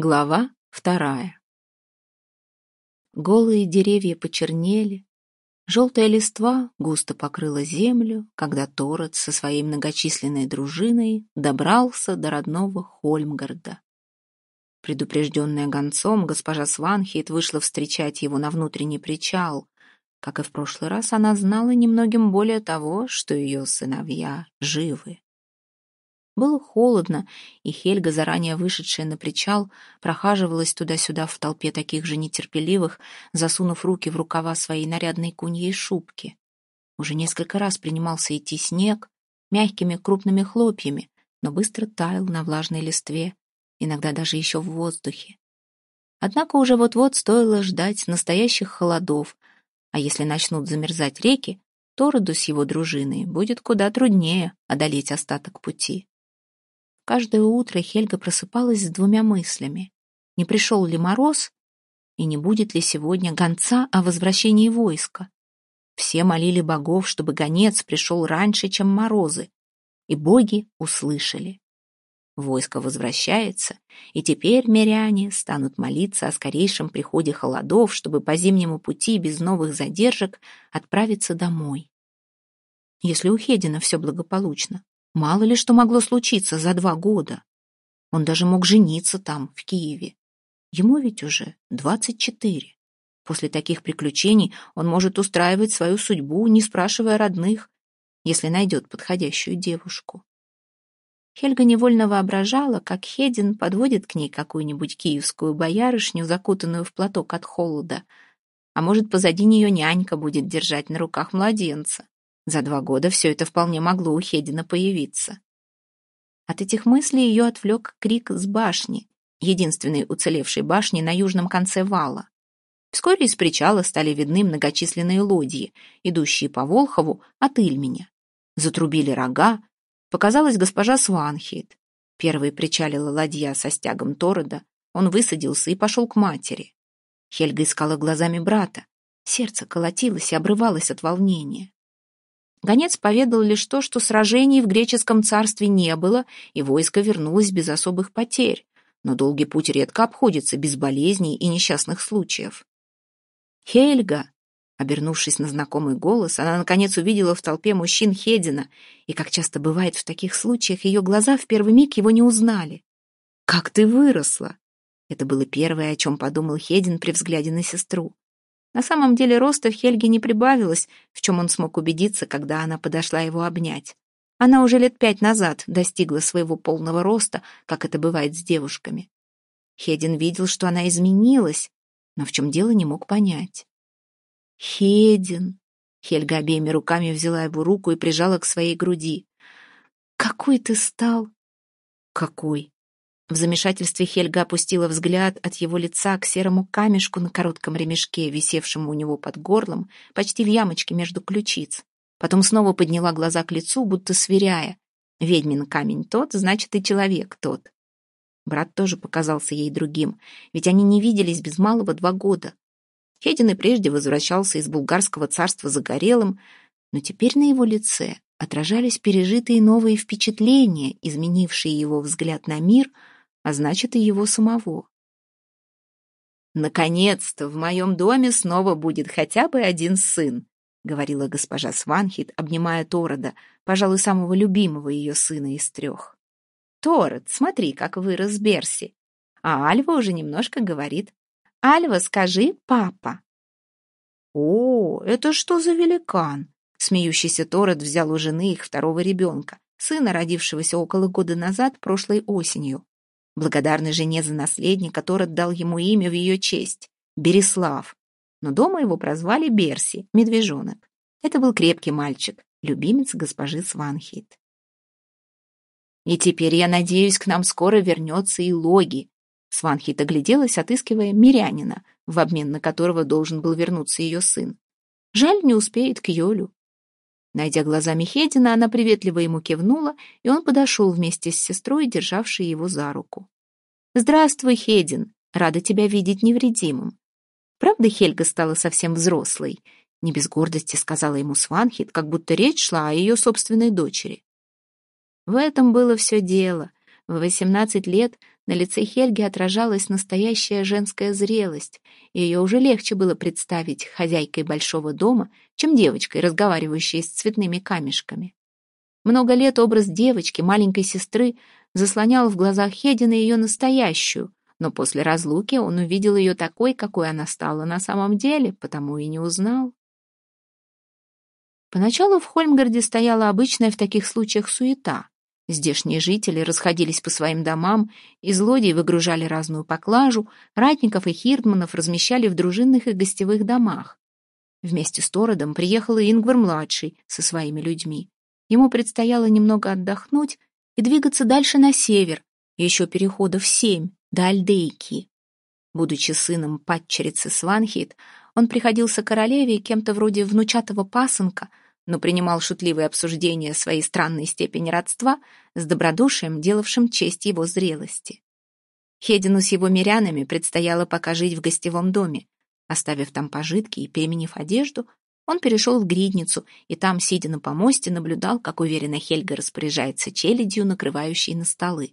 Глава вторая. Голые деревья почернели, желтая листва густо покрыла землю, когда Торет со своей многочисленной дружиной добрался до родного Хольмгарда. Предупрежденная гонцом, госпожа Сванхейт вышла встречать его на внутренний причал. Как и в прошлый раз, она знала немногим более того, что ее сыновья живы. Было холодно, и Хельга, заранее вышедшая на причал, прохаживалась туда-сюда в толпе таких же нетерпеливых, засунув руки в рукава своей нарядной куньей шубки. Уже несколько раз принимался идти снег, мягкими крупными хлопьями, но быстро таял на влажной листве, иногда даже еще в воздухе. Однако уже вот-вот стоило ждать настоящих холодов, а если начнут замерзать реки, то роду с его дружиной будет куда труднее одолеть остаток пути. Каждое утро Хельга просыпалась с двумя мыслями. Не пришел ли мороз, и не будет ли сегодня гонца о возвращении войска? Все молили богов, чтобы гонец пришел раньше, чем морозы, и боги услышали. Войско возвращается, и теперь миряне станут молиться о скорейшем приходе холодов, чтобы по зимнему пути без новых задержек отправиться домой. Если у Хедина все благополучно, Мало ли что могло случиться за два года. Он даже мог жениться там, в Киеве. Ему ведь уже двадцать четыре. После таких приключений он может устраивать свою судьбу, не спрашивая родных, если найдет подходящую девушку. Хельга невольно воображала, как Хедин подводит к ней какую-нибудь киевскую боярышню, закутанную в платок от холода, а может, позади нее нянька будет держать на руках младенца. За два года все это вполне могло у Хедина появиться. От этих мыслей ее отвлек крик с башни, единственной уцелевшей башни на южном конце вала. Вскоре из причала стали видны многочисленные лодьи, идущие по Волхову от Ильменя. Затрубили рога, показалась госпожа Сванхейт. Первой причалила ладья со стягом Торода, он высадился и пошел к матери. Хельга искала глазами брата. Сердце колотилось и обрывалось от волнения. Гонец поведал лишь то, что сражений в греческом царстве не было, и войско вернулось без особых потерь, но долгий путь редко обходится без болезней и несчастных случаев. «Хельга!» Обернувшись на знакомый голос, она наконец увидела в толпе мужчин Хедина, и, как часто бывает в таких случаях, ее глаза в первый миг его не узнали. «Как ты выросла!» Это было первое, о чем подумал Хедин при взгляде на сестру. На самом деле роста в Хельге не прибавилось, в чем он смог убедиться, когда она подошла его обнять. Она уже лет пять назад достигла своего полного роста, как это бывает с девушками. Хедин видел, что она изменилась, но в чем дело не мог понять. «Хедин!» Хельга обеими руками взяла его руку и прижала к своей груди. «Какой ты стал!» «Какой?» В замешательстве Хельга опустила взгляд от его лица к серому камешку на коротком ремешке, висевшему у него под горлом, почти в ямочке между ключиц. Потом снова подняла глаза к лицу, будто сверяя. Ведьмин камень тот, значит, и человек тот. Брат тоже показался ей другим, ведь они не виделись без малого два года. Хедин и прежде возвращался из булгарского царства загорелым, но теперь на его лице отражались пережитые новые впечатления, изменившие его взгляд на мир — а значит и его самого. «Наконец-то в моем доме снова будет хотя бы один сын», говорила госпожа Сванхит, обнимая Торода, пожалуй, самого любимого ее сына из трех. «Тород, смотри, как вырос Берси!» А Альва уже немножко говорит. «Альва, скажи, папа!» «О, это что за великан?» Смеющийся Тород взял у жены их второго ребенка, сына, родившегося около года назад, прошлой осенью благодарный жене за наследника, который дал ему имя в ее честь — Береслав. Но дома его прозвали Берси, медвежонок. Это был крепкий мальчик, любимец госпожи Сванхит. «И теперь, я надеюсь, к нам скоро вернется и Логи». Сванхит огляделась, отыскивая мирянина, в обмен на которого должен был вернуться ее сын. Жаль, не успеет к Йолю. Найдя глазами Хедина, она приветливо ему кивнула, и он подошел вместе с сестрой, державшей его за руку. «Здравствуй, Хедин. Рада тебя видеть невредимым». Правда, Хельга стала совсем взрослой? Не без гордости сказала ему Сванхит, как будто речь шла о ее собственной дочери. В этом было все дело. В восемнадцать лет На лице Хельги отражалась настоящая женская зрелость, и ее уже легче было представить хозяйкой большого дома, чем девочкой, разговаривающей с цветными камешками. Много лет образ девочки, маленькой сестры, заслонял в глазах Хедина ее настоящую, но после разлуки он увидел ее такой, какой она стала на самом деле, потому и не узнал. Поначалу в Хольмгарде стояла обычная в таких случаях суета. Здешние жители расходились по своим домам, и злодеи выгружали разную поклажу, ратников и хирдманов размещали в дружинных и гостевых домах. Вместе с Тородом приехал и Ингвар-младший со своими людьми. Ему предстояло немного отдохнуть и двигаться дальше на север, еще переходов семь, до Альдейки. Будучи сыном падчерицы Сванхит, он приходился королеве кем-то вроде внучатого пасынка — но принимал шутливые обсуждения своей странной степени родства с добродушием, делавшим честь его зрелости. Хедину с его мирянами предстояло пока жить в гостевом доме. Оставив там пожитки и переменив одежду, он перешел в гридницу и там, сидя на помосте, наблюдал, как уверенно Хельга распоряжается челядью, накрывающей на столы.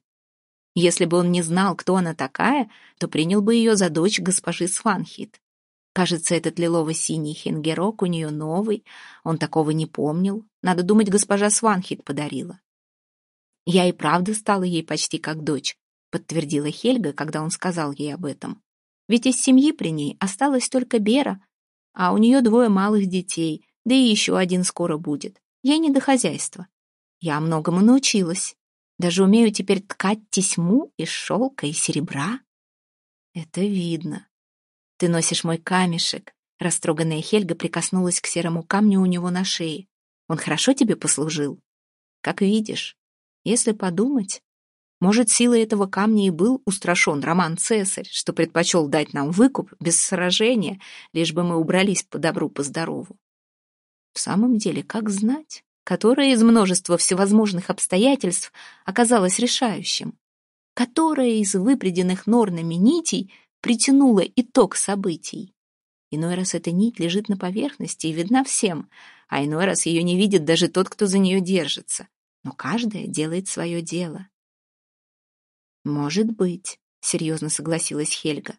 Если бы он не знал, кто она такая, то принял бы ее за дочь госпожи Сванхит. Кажется, этот лилово-синий хингерок у нее новый. Он такого не помнил. Надо думать, госпожа Сванхит подарила. Я и правда стала ей почти как дочь, подтвердила Хельга, когда он сказал ей об этом. Ведь из семьи при ней осталась только Бера, а у нее двое малых детей, да и еще один скоро будет. Ей не до хозяйства. Я многому научилась. Даже умею теперь ткать тесьму из шелка и серебра. Это видно. «Ты носишь мой камешек». Растроганная Хельга прикоснулась к серому камню у него на шее. «Он хорошо тебе послужил?» «Как видишь. Если подумать, может, силой этого камня и был устрашен Роман Цесарь, что предпочел дать нам выкуп без сражения, лишь бы мы убрались по добру, по здорову. В самом деле, как знать, которое из множества всевозможных обстоятельств оказалось решающим? Которое из выпреденных норнами нитей — притянула итог событий. Иной раз эта нить лежит на поверхности и видна всем, а иной раз ее не видит даже тот, кто за нее держится. Но каждая делает свое дело. «Может быть», — серьезно согласилась Хельга.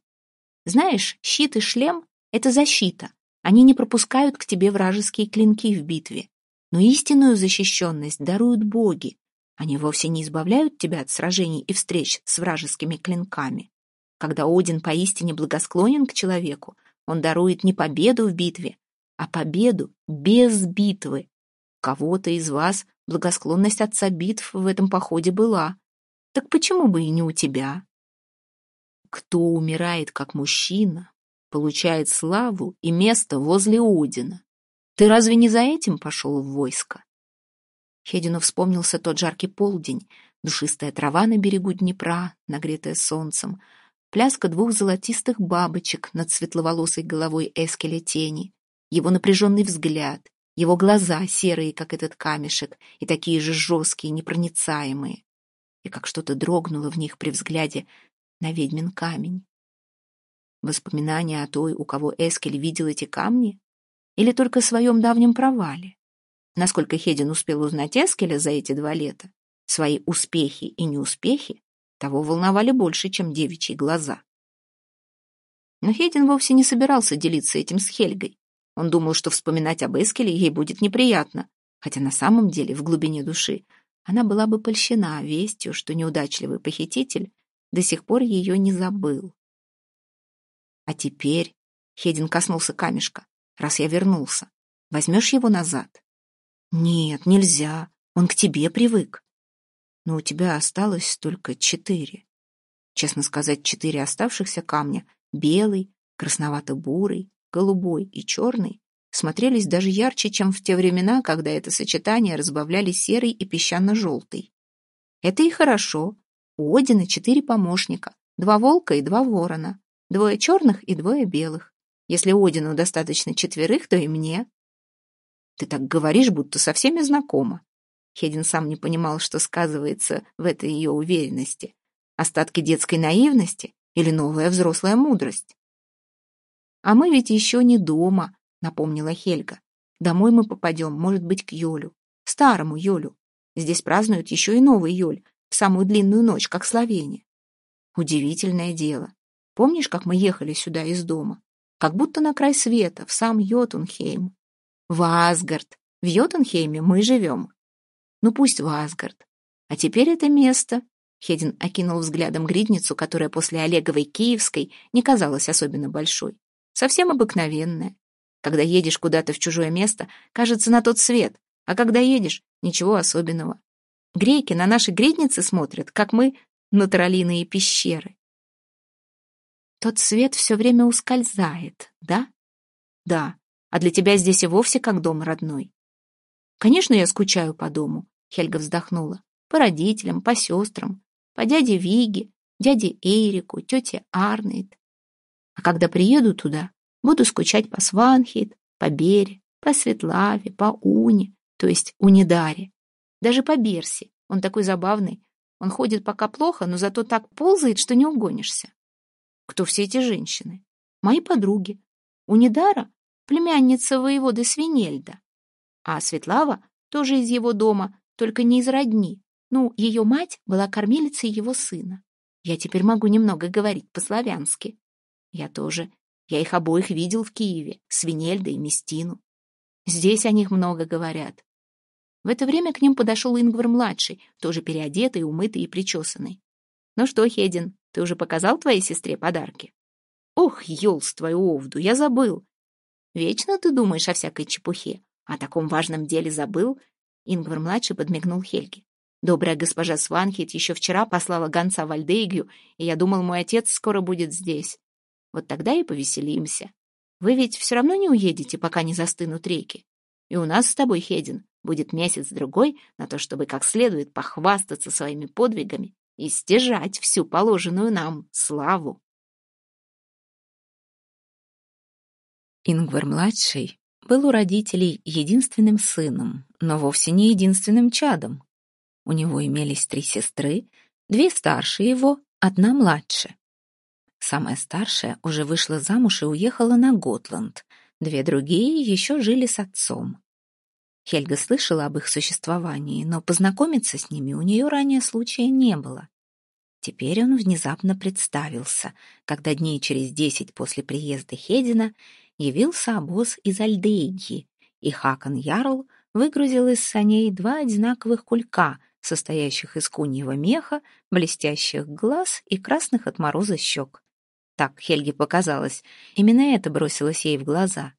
«Знаешь, щит и шлем — это защита. Они не пропускают к тебе вражеские клинки в битве. Но истинную защищенность даруют боги. Они вовсе не избавляют тебя от сражений и встреч с вражескими клинками. Когда Один поистине благосклонен к человеку, он дарует не победу в битве, а победу без битвы. Кого-то из вас благосклонность отца битв в этом походе была. Так почему бы и не у тебя? Кто умирает как мужчина, получает славу и место возле Одина. Ты разве не за этим пошел в войско? Хедину вспомнился тот жаркий полдень, душистая трава на берегу Днепра, нагретая солнцем, пляска двух золотистых бабочек над светловолосой головой Эскеля тени, его напряженный взгляд, его глаза серые, как этот камешек, и такие же жесткие, непроницаемые, и как что-то дрогнуло в них при взгляде на ведьмин камень. Воспоминания о той, у кого Эскель видел эти камни, или только о своем давнем провале? Насколько Хедин успел узнать Эскеля за эти два лета, свои успехи и неуспехи, того волновали больше, чем девичьи глаза. Но Хедин вовсе не собирался делиться этим с Хельгой. Он думал, что вспоминать об Эскеле ей будет неприятно, хотя на самом деле, в глубине души, она была бы польщена вестью, что неудачливый похититель до сих пор ее не забыл. А теперь, Хедин коснулся камешка, раз я вернулся, возьмешь его назад? Нет, нельзя, он к тебе привык но у тебя осталось только четыре. Честно сказать, четыре оставшихся камня — белый, красновато-бурый, голубой и черный — смотрелись даже ярче, чем в те времена, когда это сочетание разбавляли серый и песчано-желтый. Это и хорошо. У Одина четыре помощника, два волка и два ворона, двое черных и двое белых. Если Одину достаточно четверых, то и мне. Ты так говоришь, будто со всеми знакома. Хедин сам не понимал, что сказывается в этой ее уверенности. Остатки детской наивности или новая взрослая мудрость? «А мы ведь еще не дома», — напомнила Хельга. «Домой мы попадем, может быть, к Йолю, старому Йолю. Здесь празднуют еще и новый Йоль, в самую длинную ночь, как Словения. Удивительное дело. Помнишь, как мы ехали сюда из дома? Как будто на край света, в сам Йотунхейм. В Асгард. В Йотунхейме мы живем. Ну пусть в Асгард. А теперь это место. Хедин окинул взглядом гридницу, которая после Олеговой Киевской не казалась особенно большой. Совсем обыкновенная. Когда едешь куда-то в чужое место, кажется на тот свет, а когда едешь, ничего особенного. Греки на наши гридницы смотрят, как мы на троллиные пещеры. Тот свет все время ускользает, да? Да, а для тебя здесь и вовсе как дом родной. Конечно, я скучаю по дому, Хельга вздохнула. По родителям, по сестрам, по дяде Виге, дяде Эрику, тете Арнейд. А когда приеду туда, буду скучать по Сванхейд, по Бере, по Светлаве, по Уне, то есть Унидаре. Даже по Берси. Он такой забавный. Он ходит пока плохо, но зато так ползает, что не угонишься. Кто все эти женщины? Мои подруги. Унидара — племянница воеводы Свинельда. А Светлава тоже из его дома, только не из родни. Ну, ее мать была кормилицей его сына. Я теперь могу немного говорить по-славянски. Я тоже. Я их обоих видел в Киеве, Свинельда и Местину. Здесь о них много говорят. В это время к ним подошел Ингвар-младший, тоже переодетый, умытый и причесанный. «Ну что, Хедин, ты уже показал твоей сестре подарки?» «Ох, елс твою овду, я забыл!» «Вечно ты думаешь о всякой чепухе. О таком важном деле забыл?» Ингвар-младший подмигнул Хельге. «Добрая госпожа Сванхит еще вчера послала гонца в Альдейгю, и я думал, мой отец скоро будет здесь. Вот тогда и повеселимся. Вы ведь все равно не уедете, пока не застынут реки. И у нас с тобой, Хедин, Будет месяц-другой на то, чтобы как следует похвастаться своими подвигами и стяжать всю положенную нам славу. Ингвар-младший был у родителей единственным сыном, но вовсе не единственным чадом. У него имелись три сестры, две старше его, одна младше. Самая старшая уже вышла замуж и уехала на Готланд, две другие еще жили с отцом. Хельга слышала об их существовании, но познакомиться с ними у нее ранее случая не было. Теперь он внезапно представился, когда дней через десять после приезда Хедина явился обоз из Альдейги, и Хакон Ярл выгрузил из саней два одинаковых кулька, состоящих из куньего меха, блестящих глаз и красных от мороза щек. Так Хельге показалось, именно это бросилось ей в глаза.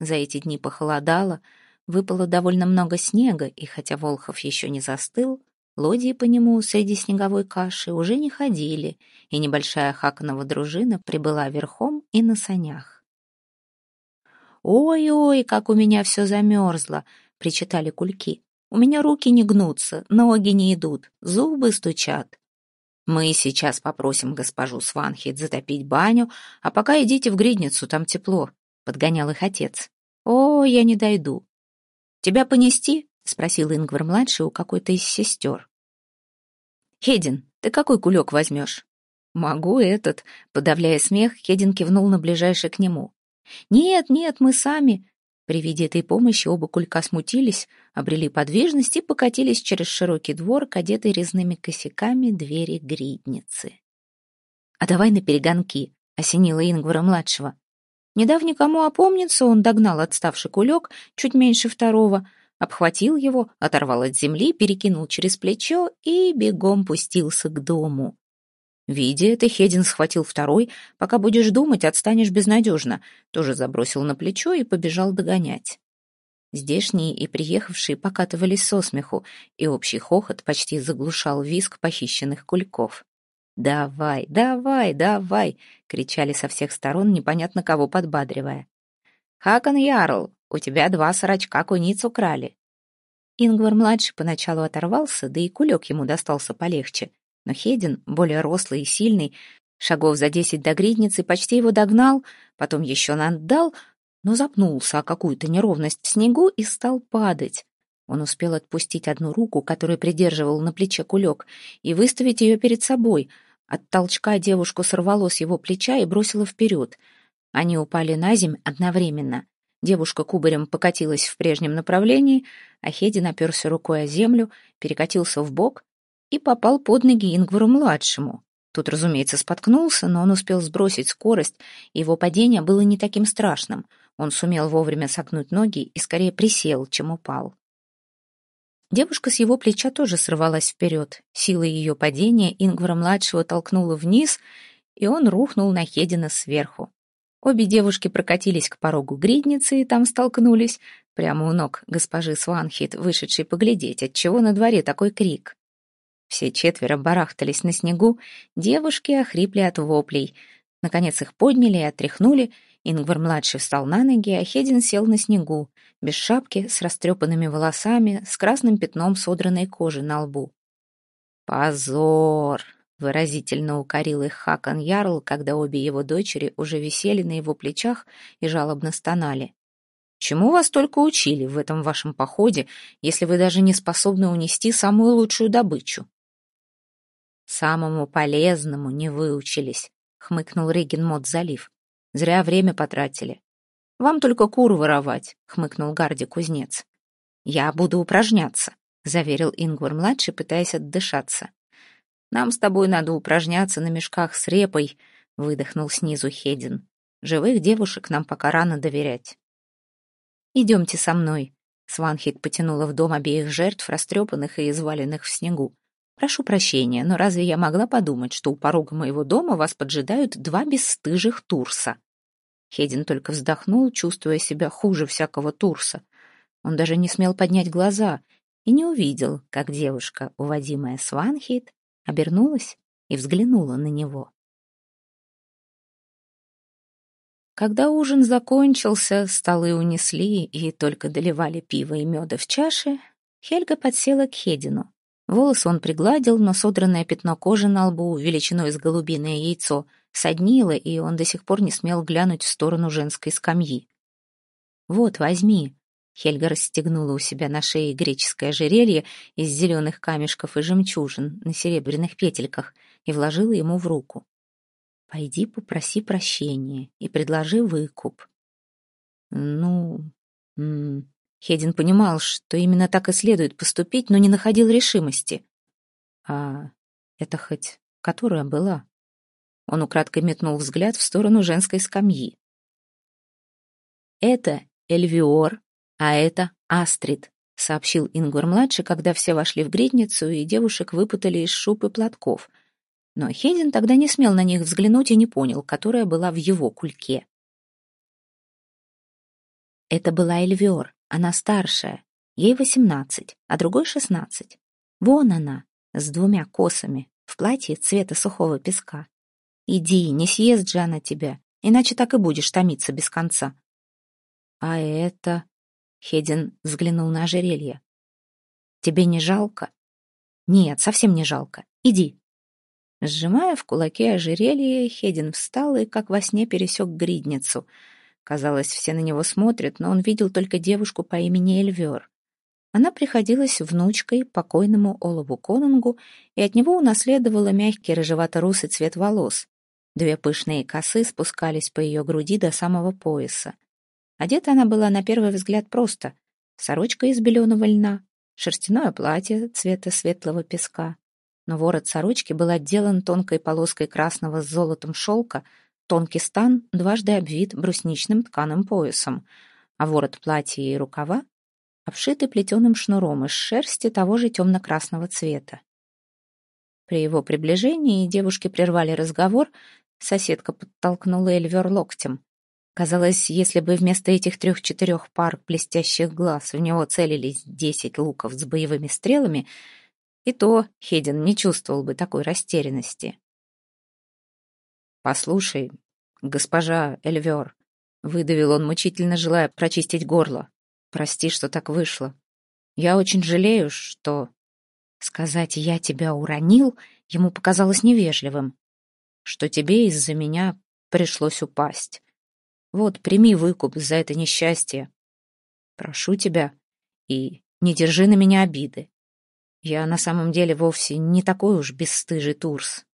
За эти дни похолодало, Выпало довольно много снега, и хотя Волхов еще не застыл, лодии по нему среди снеговой каши уже не ходили, и небольшая Хаконова дружина прибыла верхом и на санях. «Ой-ой, как у меня все замерзло!» — причитали кульки. «У меня руки не гнутся, ноги не идут, зубы стучат». «Мы сейчас попросим госпожу Сванхит затопить баню, а пока идите в гридницу, там тепло», — подгонял их отец. «О, я не дойду. «Тебя понести?» — спросил Ингвар-младший у какой-то из сестер. «Хедин, ты какой кулек возьмешь?» «Могу этот», — подавляя смех, Хедин кивнул на ближайший к нему. «Нет, нет, мы сами». При виде этой помощи оба кулька смутились, обрели подвижность и покатились через широкий двор к одетой резными косяками двери гридницы. «А давай на перегонки», — осенила Ингвара-младшего. Не дав никому опомниться, он догнал отставший кулек, чуть меньше второго, обхватил его, оторвал от земли, перекинул через плечо и бегом пустился к дому. Видя это, Хедин схватил второй. «Пока будешь думать, отстанешь безнадежно». Тоже забросил на плечо и побежал догонять. Здешние и приехавшие покатывались со смеху, и общий хохот почти заглушал визг похищенных кульков. «Давай, давай, давай!» — кричали со всех сторон, непонятно кого подбадривая. «Хакон Ярл, у тебя два сорочка куниц украли!» Ингвар-младший поначалу оторвался, да и кулек ему достался полегче. Но Хедин, более рослый и сильный, шагов за десять до гридницы, почти его догнал, потом еще наддал, но запнулся о какую-то неровность в снегу и стал падать. Он успел отпустить одну руку, которую придерживал на плече кулек, и выставить ее перед собой. От толчка девушку сорвало с его плеча и бросило вперед. Они упали на земь одновременно. Девушка кубарем покатилась в прежнем направлении, а Хеди наперся рукой о землю, перекатился в бок и попал под ноги Ингвару-младшему. Тут, разумеется, споткнулся, но он успел сбросить скорость, и его падение было не таким страшным. Он сумел вовремя согнуть ноги и скорее присел, чем упал. Девушка с его плеча тоже срывалась вперед. Силой ее падения Ингвара-младшего толкнула вниз, и он рухнул на Хедина сверху. Обе девушки прокатились к порогу гридницы и там столкнулись, прямо у ног госпожи Сванхит, вышедшей поглядеть, отчего на дворе такой крик. Все четверо барахтались на снегу, девушки охрипли от воплей. Наконец их подняли и отряхнули, Ингвар-младший встал на ноги, а Хедин сел на снегу, без шапки, с растрепанными волосами, с красным пятном содранной кожи на лбу. «Позор!» — выразительно укорил их Хакан Ярл, когда обе его дочери уже висели на его плечах и жалобно стонали. «Чему вас только учили в этом вашем походе, если вы даже не способны унести самую лучшую добычу?» «Самому полезному не выучились», — хмыкнул Регин Мод Залив. Зря время потратили. Вам только куру воровать, хмыкнул Гарди кузнец. Я буду упражняться, заверил Ингвар-младший, пытаясь отдышаться. Нам с тобой надо упражняться на мешках с репой, выдохнул снизу Хедин. Живых девушек нам пока рано доверять. Идемте со мной. Сванхит потянула в дом обеих жертв, растрепанных и изваленных в снегу. «Прошу прощения, но разве я могла подумать, что у порога моего дома вас поджидают два бесстыжих Турса?» Хедин только вздохнул, чувствуя себя хуже всякого Турса. Он даже не смел поднять глаза и не увидел, как девушка, уводимая Сванхит, обернулась и взглянула на него. Когда ужин закончился, столы унесли и только доливали пиво и меда в чаши, Хельга подсела к Хедину. Волосы он пригладил, но содранное пятно кожи на лбу, величиной с голубиное яйцо, соднило, и он до сих пор не смел глянуть в сторону женской скамьи. «Вот, возьми». Хельга расстегнула у себя на шее греческое ожерелье из зеленых камешков и жемчужин на серебряных петельках и вложила ему в руку. «Пойди попроси прощения и предложи выкуп». «Ну...» Хедин понимал, что именно так и следует поступить, но не находил решимости. А это хоть которая была? Он украдкой метнул взгляд в сторону женской скамьи. «Это Эльвиор, а это Астрид», — сообщил Ингвар-младший, когда все вошли в гридницу, и девушек выпутали из шуб и платков. Но Хедин тогда не смел на них взглянуть и не понял, которая была в его кульке. Это была Эльвиор, она старшая, ей восемнадцать, а другой шестнадцать. Вон она, с двумя косами, в платье цвета сухого песка. Иди, не съест же она тебя, иначе так и будешь томиться без конца. А это... Хедин взглянул на ожерелье. Тебе не жалко? Нет, совсем не жалко. Иди. Сжимая в кулаке ожерелье, Хедин встал и, как во сне, пересек гридницу — Казалось, все на него смотрят, но он видел только девушку по имени Эльвер. Она приходилась внучкой покойному Олову Конунгу и от него унаследовала мягкий рыжевато-русый цвет волос. Две пышные косы спускались по ее груди до самого пояса. Одета она была на первый взгляд просто. Сорочка из беленого льна, шерстяное платье цвета светлого песка. Но ворот сорочки был отделан тонкой полоской красного с золотом шелка — Тонкий стан дважды обвит брусничным тканым поясом, а ворот платья и рукава обшиты плетеным шнуром из шерсти того же темно-красного цвета. При его приближении девушки прервали разговор, соседка подтолкнула Эльвер локтем. Казалось, если бы вместо этих трех-четырех пар блестящих глаз в него целились десять луков с боевыми стрелами, и то Хедин не чувствовал бы такой растерянности. «Послушай, госпожа Эльвер», — выдавил он, мучительно желая прочистить горло. «Прости, что так вышло. Я очень жалею, что...» Сказать «я тебя уронил» ему показалось невежливым. «Что тебе из-за меня пришлось упасть. Вот, прими выкуп за это несчастье. Прошу тебя, и не держи на меня обиды. Я на самом деле вовсе не такой уж бесстыжий Турс.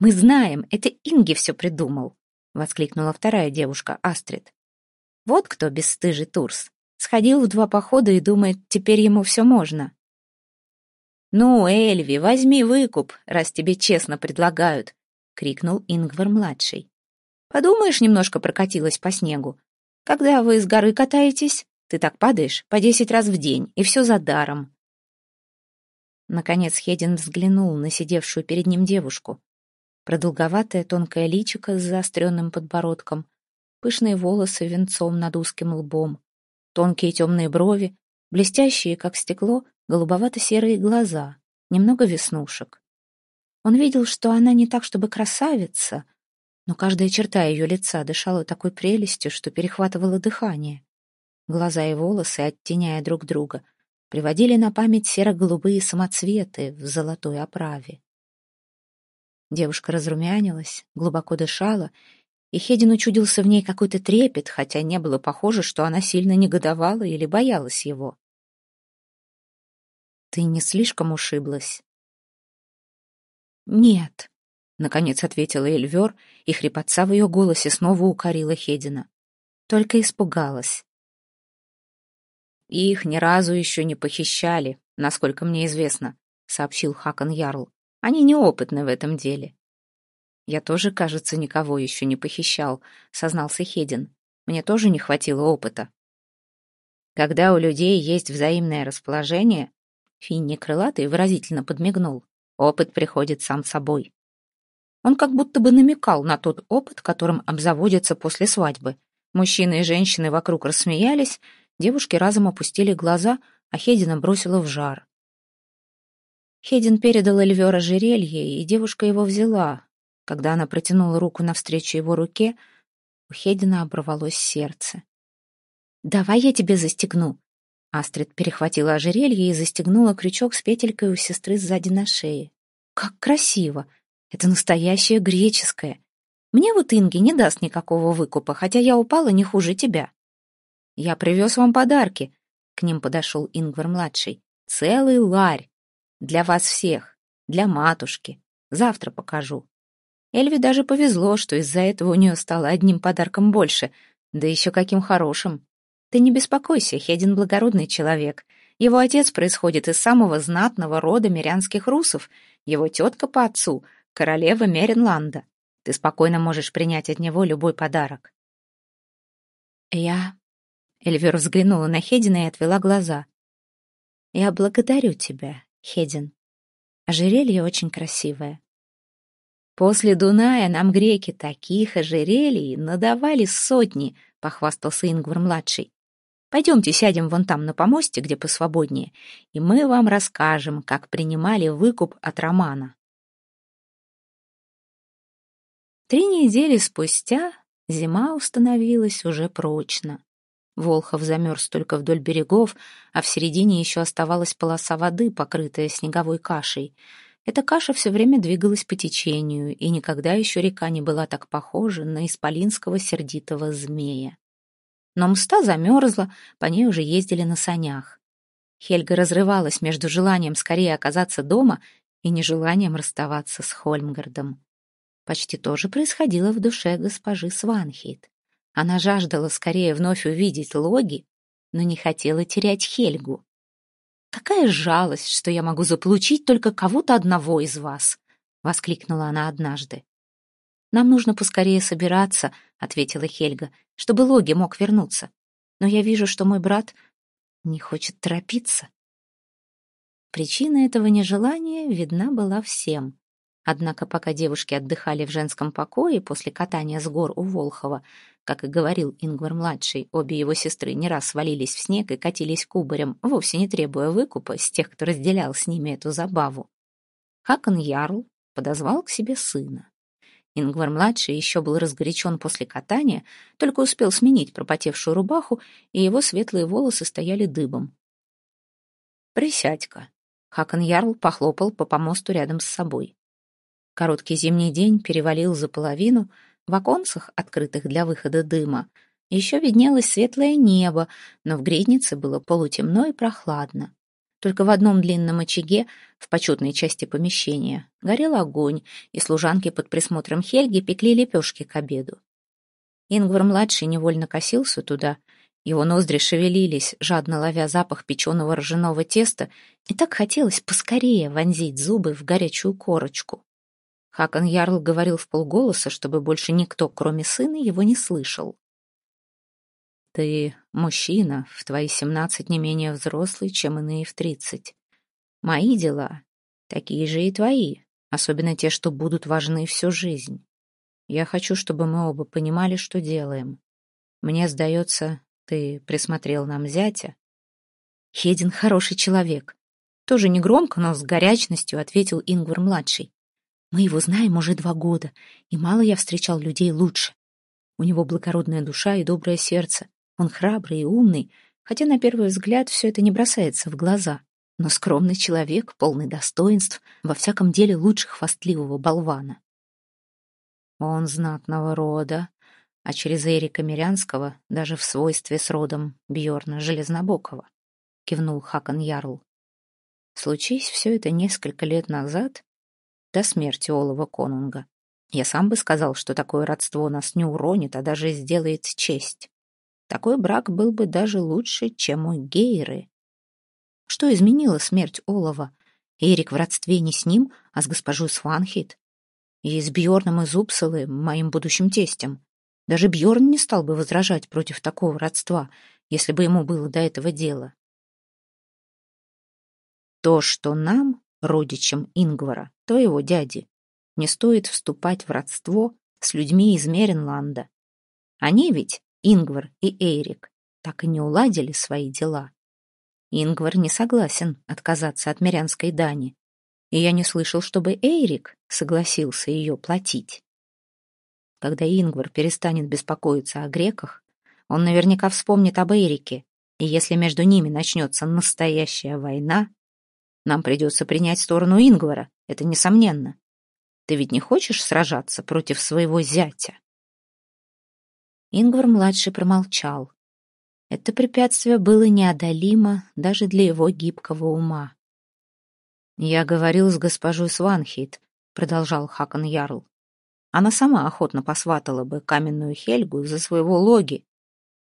«Мы знаем, это Инги все придумал», — воскликнула вторая девушка, Астрид. «Вот кто бесстыжий Турс. Сходил в два похода и думает, теперь ему все можно». «Ну, Эльви, возьми выкуп, раз тебе честно предлагают!» — крикнул Ингвар-младший. «Подумаешь, немножко прокатилась по снегу. Когда вы с горы катаетесь, ты так падаешь по десять раз в день, и все за даром». Наконец Хедин взглянул на сидевшую перед ним девушку. Продолговатое тонкое личико с заостренным подбородком, пышные волосы венцом над узким лбом, тонкие темные брови, блестящие, как стекло, голубовато-серые глаза, немного веснушек. Он видел, что она не так, чтобы красавица, но каждая черта ее лица дышала такой прелестью, что перехватывало дыхание. Глаза и волосы, оттеняя друг друга, приводили на память серо-голубые самоцветы в золотой оправе. Девушка разрумянилась, глубоко дышала, и Хедин учудился в ней какой-то трепет, хотя не было похоже, что она сильно негодовала или боялась его. «Ты не слишком ушиблась?» «Нет», — наконец ответила Эльвер, и хрипотца в ее голосе снова укорила Хедина. Только испугалась. «Их ни разу еще не похищали, насколько мне известно», — сообщил Хакон Ярл. «Они неопытны в этом деле». «Я тоже, кажется, никого еще не похищал», — сознался Хедин. «Мне тоже не хватило опыта». Когда у людей есть взаимное расположение, Финни крылатый выразительно подмигнул. Опыт приходит сам собой. Он как будто бы намекал на тот опыт, которым обзаводятся после свадьбы. Мужчины и женщины вокруг рассмеялись, девушки разом опустили глаза, а Хедина бросила в жар. Хедин передал Эльвер ожерелье, и девушка его взяла. Когда она протянула руку навстречу его руке, у Хедина оборвалось сердце. «Давай я тебе застегну», Астрид перехватила ожерелье и застегнула крючок с петелькой у сестры сзади на шее. «Как красиво! Это настоящее греческое! Мне вот Инги не даст никакого выкупа, хотя я упала не хуже тебя». «Я привез вам подарки», — к ним подошел Ингвар-младший. «Целый ларь. Для вас всех. Для матушки. Завтра покажу». Эльве даже повезло, что из-за этого у нее стало одним подарком больше, да еще каким хорошим. Ты не беспокойся, Хедин благородный человек. Его отец происходит из самого знатного рода мирянских русов, его тетка по отцу — королева Меринланда. Ты спокойно можешь принять от него любой подарок. Я... Эльвир взглянула на Хедина и отвела глаза. «Я благодарю тебя, Хедин. Ожерелье очень красивое. После Дуная нам греки таких ожерелий надавали сотни», — похвастался Ингвар-младший. Пойдемте сядем вон там на помосте, где посвободнее, и мы вам расскажем, как принимали выкуп от Романа. Три недели спустя зима установилась уже прочно. Волхов замерз только вдоль берегов, а в середине еще оставалась полоса воды, покрытая снеговой кашей. Эта каша все время двигалась по течению, и никогда еще река не была так похожа на исполинского сердитого змея но мста замерзла, по ней уже ездили на санях. Хельга разрывалась между желанием скорее оказаться дома и нежеланием расставаться с Хольмгардом. Почти то же происходило в душе госпожи Сванхейт. Она жаждала скорее вновь увидеть Логи, но не хотела терять Хельгу. «Какая жалость, что я могу заполучить только кого-то одного из вас!» — воскликнула она однажды. «Нам нужно поскорее собираться», — ответила Хельга, «чтобы Логи мог вернуться. Но я вижу, что мой брат не хочет торопиться». Причина этого нежелания видна была всем. Однако пока девушки отдыхали в женском покое после катания с гор у Волхова, как и говорил Ингвар-младший, обе его сестры не раз свалились в снег и катились кубарем, вовсе не требуя выкупа с тех, кто разделял с ними эту забаву. Хакон Ярл подозвал к себе сына. Ингвар-младший еще был разгорячен после катания, только успел сменить пропотевшую рубаху, и его светлые волосы стояли дыбом. «Присядь-ка», — Хакон Ярл похлопал по помосту рядом с собой. Короткий зимний день перевалил за половину, в оконцах, открытых для выхода дыма, еще виднелось светлое небо, но в гриднице было полутемно и прохладно. Только в одном длинном очаге, в почетной части помещения, горел огонь, и служанки под присмотром Хельги пекли лепешки к обеду. Ингвар-младший невольно косился туда Его ноздри шевелились, жадно ловя запах печеного ржаного теста, и так хотелось поскорее вонзить зубы в горячую корочку. Хакон Ярл говорил в полголоса, чтобы больше никто, кроме сына, его не слышал. «Ты мужчина, в твои семнадцать не менее взрослый, чем иные в тридцать. Мои дела такие же и твои, особенно те, что будут важны всю жизнь. Я хочу, чтобы мы оба понимали, что делаем. Мне сдается, ты присмотрел нам зятя. Хедин хороший человек. Тоже негромко, но с горячностью ответил Ингвар-младший. Мы его знаем уже два года, и мало я встречал людей лучше. У него благородная душа и доброе сердце. Он храбрый и умный, хотя на первый взгляд все это не бросается в глаза но скромный человек, полный достоинств, во всяком деле лучше хвастливого болвана. Он знатного рода, а через Эрика Мирянского даже в свойстве с родом Бьорна Железнобокова, кивнул Хакон Ярл. Случись все это несколько лет назад, до смерти Олова Конунга, я сам бы сказал, что такое родство нас не уронит, а даже сделает честь. Такой брак был бы даже лучше, чем у Гейры, что изменила смерть Олова? Эрик в родстве не с ним, а с госпожой Сванхит. И с Бьорном из Упсалы, моим будущим тестем. Даже Бьорн не стал бы возражать против такого родства, если бы ему было до этого дело. То, что нам, родичам Ингвара, то его дяди, не стоит вступать в родство с людьми из Меренланда. Они ведь, Ингвар и Эйрик, так и не уладили свои дела. Ингвар не согласен отказаться от мирянской дани, и я не слышал, чтобы Эйрик согласился ее платить. Когда Ингвар перестанет беспокоиться о греках, он наверняка вспомнит об Эйрике, и если между ними начнется настоящая война, нам придется принять сторону Ингвара, это несомненно. Ты ведь не хочешь сражаться против своего зятя?» Ингвар-младший промолчал. Это препятствие было неодолимо даже для его гибкого ума. «Я говорил с госпожой Сванхейт», — продолжал Хакон Ярл. «Она сама охотно посватала бы каменную Хельгу за своего логи,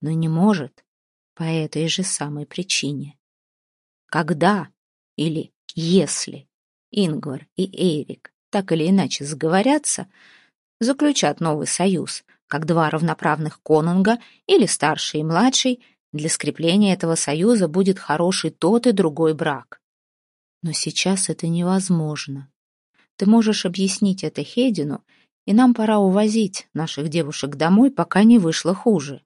но не может по этой же самой причине. Когда или если Ингвар и Эйрик так или иначе сговорятся, заключат новый союз, как два равноправных конунга или старший и младший — для скрепления этого союза будет хороший тот и другой брак. Но сейчас это невозможно. Ты можешь объяснить это Хедину, и нам пора увозить наших девушек домой, пока не вышло хуже.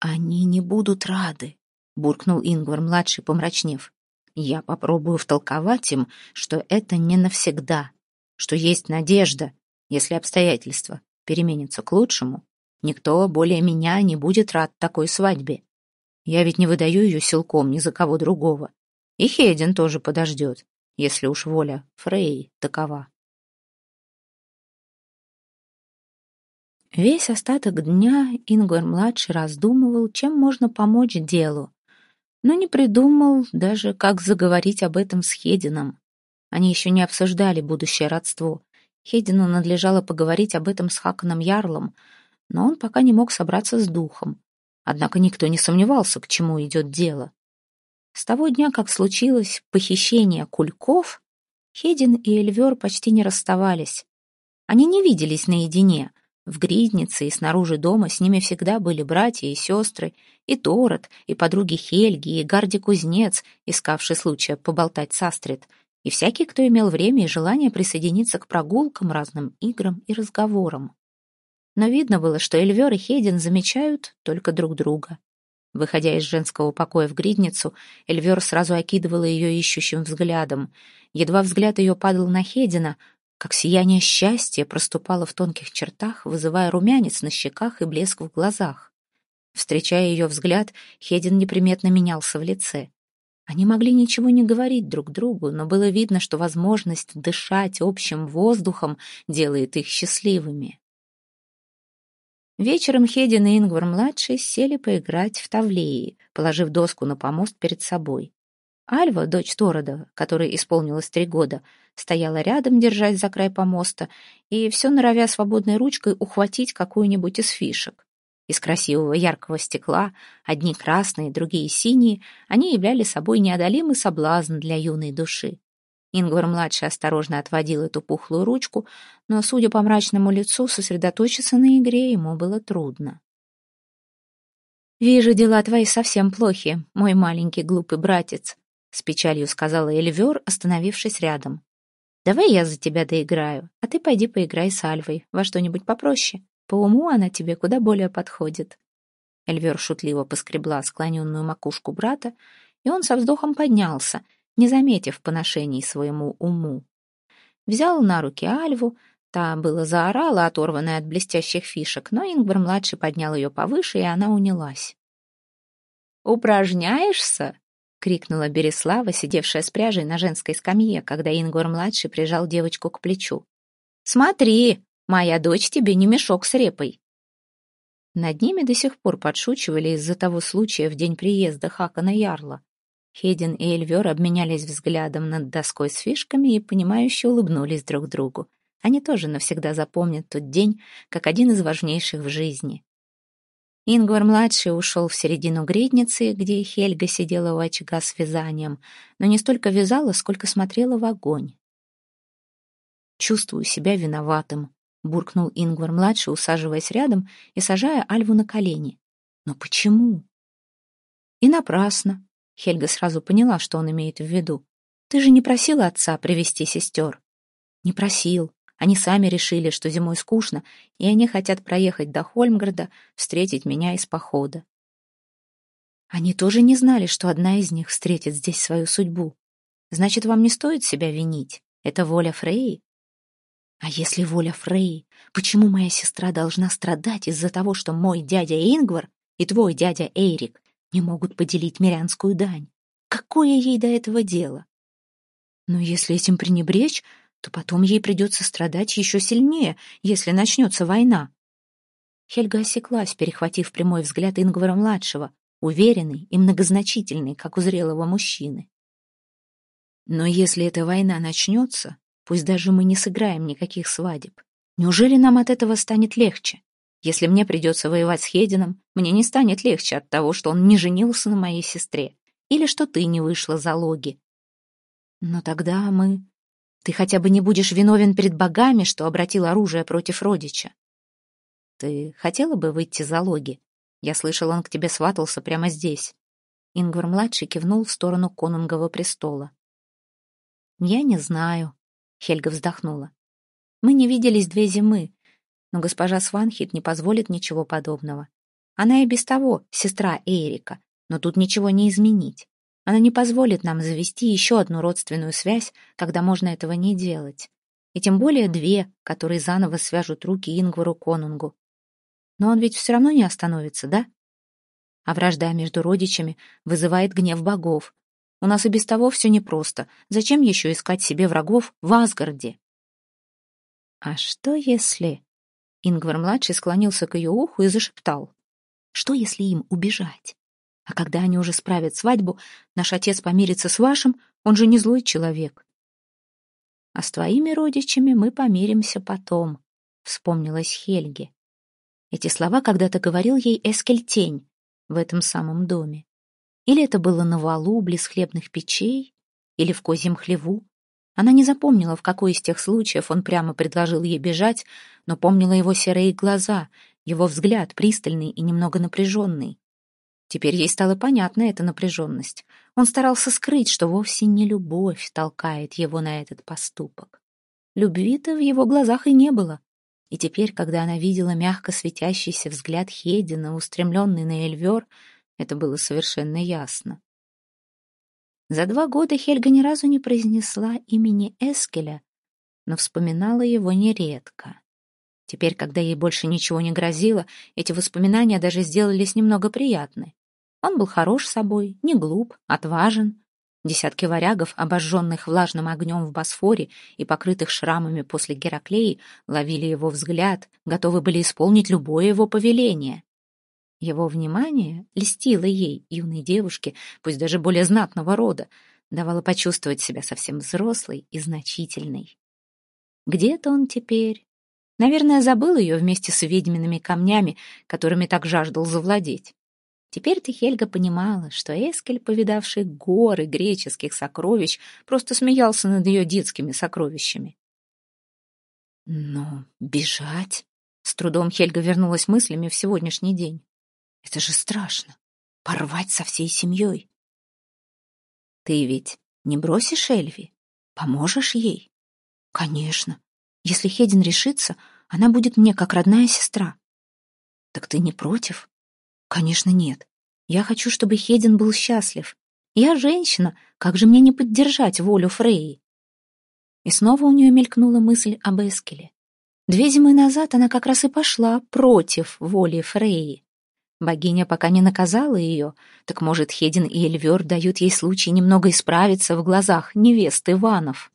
Они не будут рады, буркнул Ингвар-младший, помрачнев. Я попробую втолковать им, что это не навсегда, что есть надежда, если обстоятельства переменятся к лучшему, Никто более меня не будет рад такой свадьбе. Я ведь не выдаю ее силком ни за кого другого. И Хейден тоже подождет, если уж воля Фрей такова. Весь остаток дня Ингвар-младший раздумывал, чем можно помочь делу, но не придумал даже, как заговорить об этом с Хедином. Они еще не обсуждали будущее родство. Хедину надлежало поговорить об этом с Хаканом Ярлом — но он пока не мог собраться с духом. Однако никто не сомневался, к чему идет дело. С того дня, как случилось похищение кульков, Хедин и Эльвер почти не расставались. Они не виделись наедине. В гриднице и снаружи дома с ними всегда были братья и сестры, и Торот, и подруги Хельги, и Гарди-кузнец, искавший случая поболтать с Астрид, и всякий, кто имел время и желание присоединиться к прогулкам, разным играм и разговорам но видно было, что Эльвер и Хейден замечают только друг друга. Выходя из женского покоя в гридницу, Эльвер сразу окидывала ее ищущим взглядом. Едва взгляд ее падал на Хедина, как сияние счастья проступало в тонких чертах, вызывая румянец на щеках и блеск в глазах. Встречая ее взгляд, Хедин неприметно менялся в лице. Они могли ничего не говорить друг другу, но было видно, что возможность дышать общим воздухом делает их счастливыми. Вечером Хедин и Ингвар-младший сели поиграть в тавлеи, положив доску на помост перед собой. Альва, дочь Торода, которой исполнилось три года, стояла рядом, держась за край помоста, и все норовя свободной ручкой ухватить какую-нибудь из фишек. Из красивого яркого стекла, одни красные, другие синие, они являли собой неодолимый соблазн для юной души. Ингвар-младший осторожно отводил эту пухлую ручку, но, судя по мрачному лицу, сосредоточиться на игре ему было трудно. «Вижу, дела твои совсем плохи, мой маленький глупый братец», — с печалью сказала Эльвер, остановившись рядом. «Давай я за тебя доиграю, а ты пойди поиграй с Альвой во что-нибудь попроще. По уму она тебе куда более подходит». Эльвер шутливо поскребла склоненную макушку брата, и он со вздохом поднялся, не заметив поношений своему уму. Взял на руки Альву, та было заорала, оторванная от блестящих фишек, но Ингбар-младший поднял ее повыше, и она унялась. «Упражняешься?» — крикнула Береслава, сидевшая с пряжей на женской скамье, когда Ингвар-младший прижал девочку к плечу. «Смотри, моя дочь тебе не мешок с репой». Над ними до сих пор подшучивали из-за того случая в день приезда Хакана Ярла. Хедин и Эльвер обменялись взглядом над доской с фишками и, понимающе улыбнулись друг другу. Они тоже навсегда запомнят тот день, как один из важнейших в жизни. Ингвар-младший ушел в середину гридницы, где Хельга сидела у очага с вязанием, но не столько вязала, сколько смотрела в огонь. «Чувствую себя виноватым», — буркнул Ингвар-младший, усаживаясь рядом и сажая Альву на колени. «Но почему?» «И напрасно», — Хельга сразу поняла, что он имеет в виду. «Ты же не просила отца привести сестер?» «Не просил. Они сами решили, что зимой скучно, и они хотят проехать до Хольмграда, встретить меня из похода. Они тоже не знали, что одна из них встретит здесь свою судьбу. Значит, вам не стоит себя винить. Это воля Фреи. А если воля Фреи, почему моя сестра должна страдать из-за того, что мой дядя Ингвар и твой дядя Эйрик не могут поделить мирянскую дань? Какое ей до этого дело? Но если этим пренебречь, то потом ей придется страдать еще сильнее, если начнется война. Хельга осеклась, перехватив прямой взгляд Ингвара-младшего, уверенный и многозначительный, как у зрелого мужчины. Но если эта война начнется, пусть даже мы не сыграем никаких свадеб, неужели нам от этого станет легче? Если мне придется воевать с Хедином, мне не станет легче от того, что он не женился на моей сестре, или что ты не вышла за логи. Но тогда мы ты хотя бы не будешь виновен перед богами, что обратил оружие против родича. Ты хотела бы выйти за логи? Я слышал, он к тебе сватался прямо здесь. Ингвар-младший кивнул в сторону конунгового престола. «Я не знаю», — Хельга вздохнула. «Мы не виделись две зимы, но госпожа Сванхит не позволит ничего подобного. Она и без того сестра Эрика, но тут ничего не изменить. Она не позволит нам завести еще одну родственную связь, когда можно этого не делать. И тем более две, которые заново свяжут руки Ингвару Конунгу. Но он ведь все равно не остановится, да? А вражда между родичами вызывает гнев богов. У нас и без того все непросто. Зачем еще искать себе врагов в Асгарде? А что если... Ингвар-младший склонился к ее уху и зашептал. Что если им убежать? А когда они уже справят свадьбу, наш отец помирится с вашим, он же не злой человек. А с твоими родичами мы помиримся потом, вспомнилась Хельге. Эти слова когда-то говорил ей Эскельтень в этом самом доме. Или это было на валу, близ хлебных печей, или в козьем хлеву. Она не запомнила, в какой из тех случаев он прямо предложил ей бежать, но помнила его серые глаза, его взгляд пристальный и немного напряженный. Теперь ей стала понятна эта напряженность. Он старался скрыть, что вовсе не любовь толкает его на этот поступок. Любви-то в его глазах и не было. И теперь, когда она видела мягко светящийся взгляд Хедина, устремленный на Эльвер, это было совершенно ясно. За два года Хельга ни разу не произнесла имени Эскеля, но вспоминала его нередко. Теперь, когда ей больше ничего не грозило, эти воспоминания даже сделались немного приятны. Он был хорош собой, не глуп, отважен. Десятки варягов, обожженных влажным огнем в Босфоре и покрытых шрамами после Гераклеи, ловили его взгляд, готовы были исполнить любое его повеление. Его внимание льстило ей, юной девушке, пусть даже более знатного рода, давало почувствовать себя совсем взрослой и значительной. Где-то он теперь, Наверное, забыл ее вместе с ведьмиными камнями, которыми так жаждал завладеть. Теперь-то Хельга понимала, что Эскель, повидавший горы греческих сокровищ, просто смеялся над ее детскими сокровищами. Но бежать? С трудом Хельга вернулась мыслями в сегодняшний день. Это же страшно. Порвать со всей семьей. Ты ведь не бросишь Эльви? Поможешь ей? Конечно. Если Хедин решится, она будет мне как родная сестра. Так ты не против? Конечно, нет. Я хочу, чтобы Хедин был счастлив. Я женщина, как же мне не поддержать волю Фреи? И снова у нее мелькнула мысль об Эскеле. Две зимы назад она как раз и пошла против воли Фреи. Богиня пока не наказала ее, так, может, Хедин и Эльвер дают ей случай немного исправиться в глазах невест Иванов.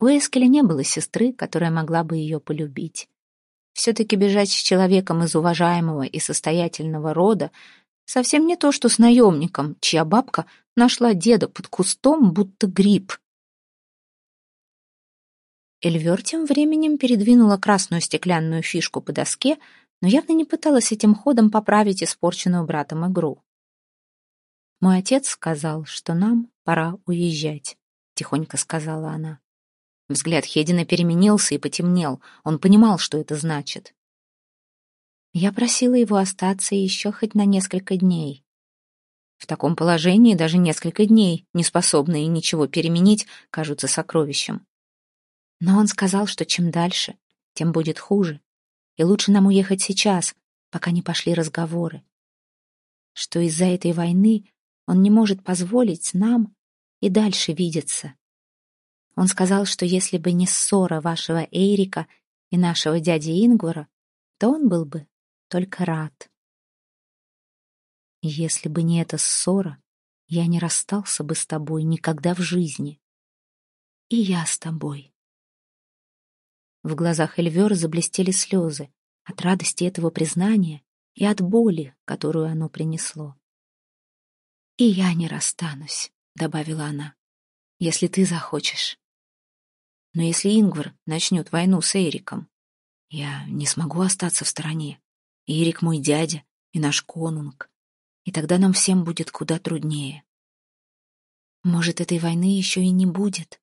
У Эскеля не было сестры, которая могла бы ее полюбить. Все-таки бежать с человеком из уважаемого и состоятельного рода совсем не то, что с наемником, чья бабка нашла деда под кустом, будто гриб. Эльвер тем временем передвинула красную стеклянную фишку по доске, но явно не пыталась этим ходом поправить испорченную братом игру. «Мой отец сказал, что нам пора уезжать», — тихонько сказала она. Взгляд Хедина переменился и потемнел. Он понимал, что это значит. Я просила его остаться еще хоть на несколько дней. В таком положении даже несколько дней, не способные ничего переменить, кажутся сокровищем. Но он сказал, что чем дальше, тем будет хуже и лучше нам уехать сейчас, пока не пошли разговоры. Что из-за этой войны он не может позволить нам и дальше видеться. Он сказал, что если бы не ссора вашего Эйрика и нашего дяди Ингвара, то он был бы только рад. Если бы не эта ссора, я не расстался бы с тобой никогда в жизни. И я с тобой. В глазах Эльвера заблестели слезы от радости этого признания и от боли, которую оно принесло. «И я не расстанусь», — добавила она, — «если ты захочешь. Но если Ингвар начнет войну с Эриком, я не смогу остаться в стороне. Эрик мой дядя и наш конунг, и тогда нам всем будет куда труднее. Может, этой войны еще и не будет,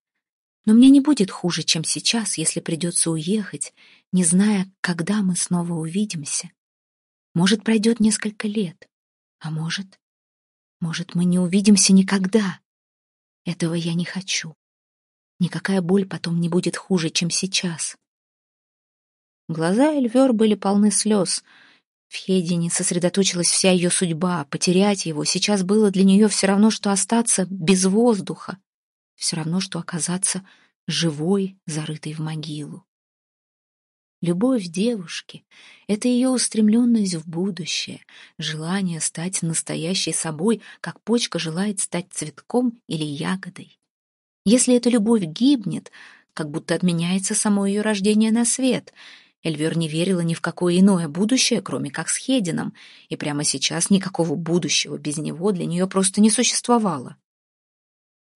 но мне не будет хуже, чем сейчас, если придется уехать, не зная, когда мы снова увидимся. Может, пройдет несколько лет, а может, может, мы не увидимся никогда. Этого я не хочу. Никакая боль потом не будет хуже, чем сейчас. Глаза Эльвер были полны слез. В Хедине сосредоточилась вся ее судьба. Потерять его сейчас было для нее все равно, что остаться без воздуха. Все равно, что оказаться живой, зарытой в могилу. Любовь девушки — это ее устремленность в будущее, желание стать настоящей собой, как почка желает стать цветком или ягодой. Если эта любовь гибнет, как будто отменяется само ее рождение на свет. Эльвер не верила ни в какое иное будущее, кроме как с Хедином, и прямо сейчас никакого будущего без него для нее просто не существовало.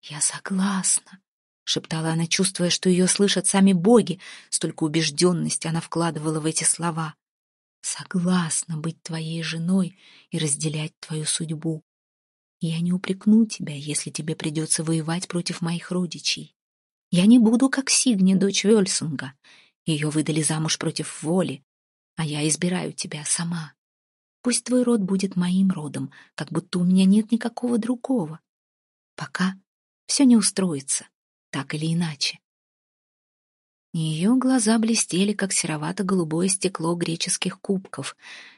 «Я согласна», — шептала она, чувствуя, что ее слышат сами боги, столько убежденности она вкладывала в эти слова. «Согласна быть твоей женой и разделять твою судьбу. Я не упрекну тебя, если тебе придется воевать против моих родичей. Я не буду как Сигни, дочь Вельсунга. Ее выдали замуж против воли, а я избираю тебя сама. Пусть твой род будет моим родом, как будто у меня нет никакого другого. Пока все не устроится, так или иначе. Ее глаза блестели, как серовато-голубое стекло греческих кубков.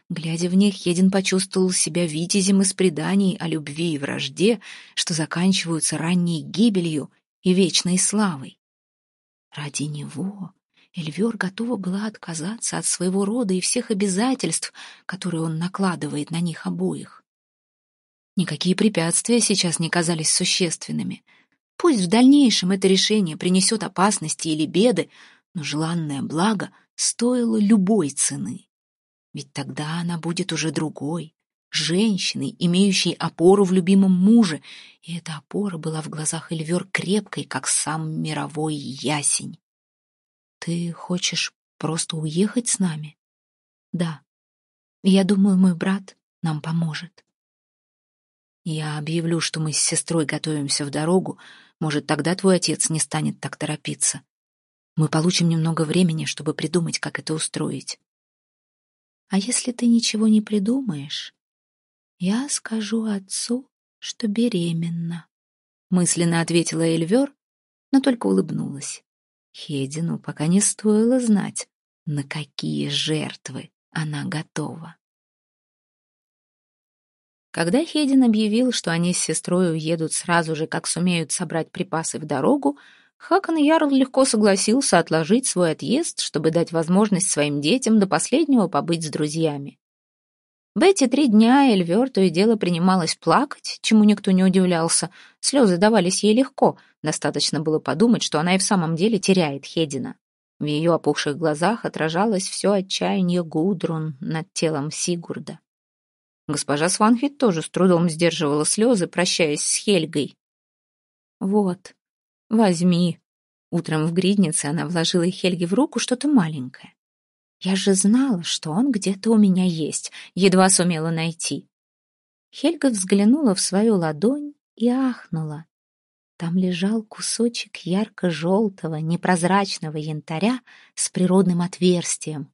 Глядя в них, Един почувствовал себя витязем из преданий о любви и вражде, что заканчиваются ранней гибелью и вечной славой. Ради него Эльвер готова была отказаться от своего рода и всех обязательств, которые он накладывает на них обоих. Никакие препятствия сейчас не казались существенными — Пусть в дальнейшем это решение принесет опасности или беды, но желанное благо стоило любой цены. Ведь тогда она будет уже другой, женщиной, имеющей опору в любимом муже, и эта опора была в глазах Эльвер крепкой, как сам мировой ясень. Ты хочешь просто уехать с нами? Да. Я думаю, мой брат нам поможет. Я объявлю, что мы с сестрой готовимся в дорогу. Может, тогда твой отец не станет так торопиться. Мы получим немного времени, чтобы придумать, как это устроить. А если ты ничего не придумаешь, я скажу отцу, что беременна. Мысленно ответила Эльвер, но только улыбнулась. Хедину пока не стоило знать, на какие жертвы она готова. Когда Хедин объявил, что они с сестрой уедут сразу же, как сумеют собрать припасы в дорогу, Хакон Ярл легко согласился отложить свой отъезд, чтобы дать возможность своим детям до последнего побыть с друзьями. В эти три дня Эльвер то и дело принималась плакать, чему никто не удивлялся. Слезы давались ей легко, достаточно было подумать, что она и в самом деле теряет Хедина. В ее опухших глазах отражалось все отчаяние Гудрун над телом Сигурда. Госпожа Сванхит тоже с трудом сдерживала слезы, прощаясь с Хельгой. «Вот, возьми». Утром в гриднице она вложила Хельге в руку что-то маленькое. «Я же знала, что он где-то у меня есть, едва сумела найти». Хельга взглянула в свою ладонь и ахнула. Там лежал кусочек ярко-желтого, непрозрачного янтаря с природным отверстием.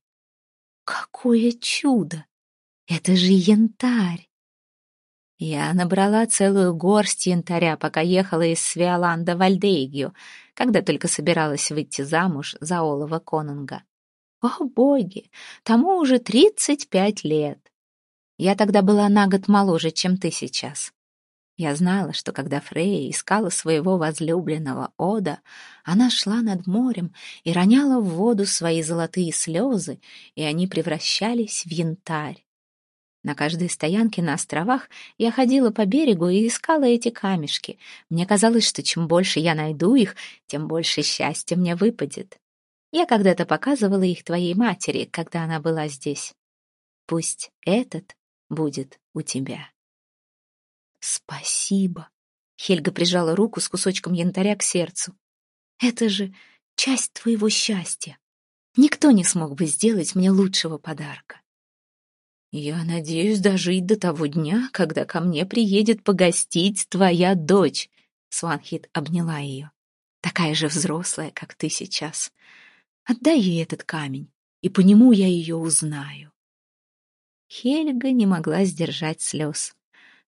Какое чудо! Это же янтарь! Я набрала целую горсть янтаря, пока ехала из Свиоланда в Альдейгию, когда только собиралась выйти замуж за Олова Конунга. О, боги! Тому уже тридцать пять лет. Я тогда была на год моложе, чем ты сейчас. Я знала, что когда Фрея искала своего возлюбленного Ода, она шла над морем и роняла в воду свои золотые слезы, и они превращались в янтарь. На каждой стоянке на островах я ходила по берегу и искала эти камешки. Мне казалось, что чем больше я найду их, тем больше счастья мне выпадет. Я когда-то показывала их твоей матери, когда она была здесь. Пусть этот будет у тебя. Спасибо. Хельга прижала руку с кусочком янтаря к сердцу. Это же часть твоего счастья. Никто не смог бы сделать мне лучшего подарка. Я надеюсь дожить до того дня, когда ко мне приедет погостить твоя дочь. Сванхит обняла ее. Такая же взрослая, как ты сейчас. Отдай ей этот камень, и по нему я ее узнаю. Хельга не могла сдержать слез.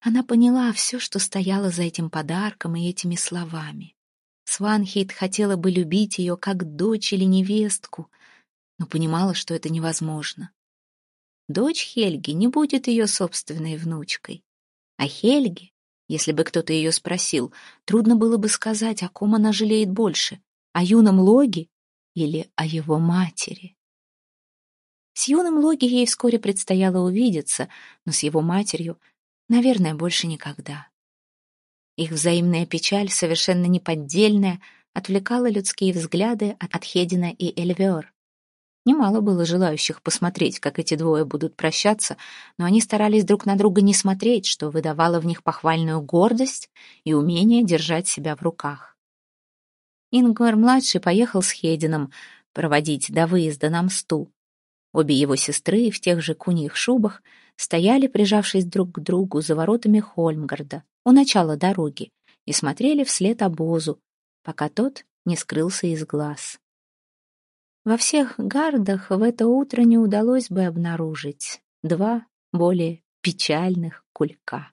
Она поняла все, что стояло за этим подарком и этими словами. Сванхит хотела бы любить ее как дочь или невестку, но понимала, что это невозможно. Дочь Хельги не будет ее собственной внучкой. А Хельге, если бы кто-то ее спросил, трудно было бы сказать, о ком она жалеет больше, о юном Логе или о его матери. С юным Логи ей вскоре предстояло увидеться, но с его матерью, наверное, больше никогда. Их взаимная печаль, совершенно неподдельная, отвлекала людские взгляды от Хедина и Эльвер. Немало было желающих посмотреть, как эти двое будут прощаться, но они старались друг на друга не смотреть, что выдавало в них похвальную гордость и умение держать себя в руках. Ингмар-младший поехал с Хедином проводить до выезда на мсту. Обе его сестры в тех же куньих шубах стояли, прижавшись друг к другу за воротами Хольмгарда у начала дороги и смотрели вслед обозу, пока тот не скрылся из глаз. Во всех гардах в это утро не удалось бы обнаружить два более печальных кулька.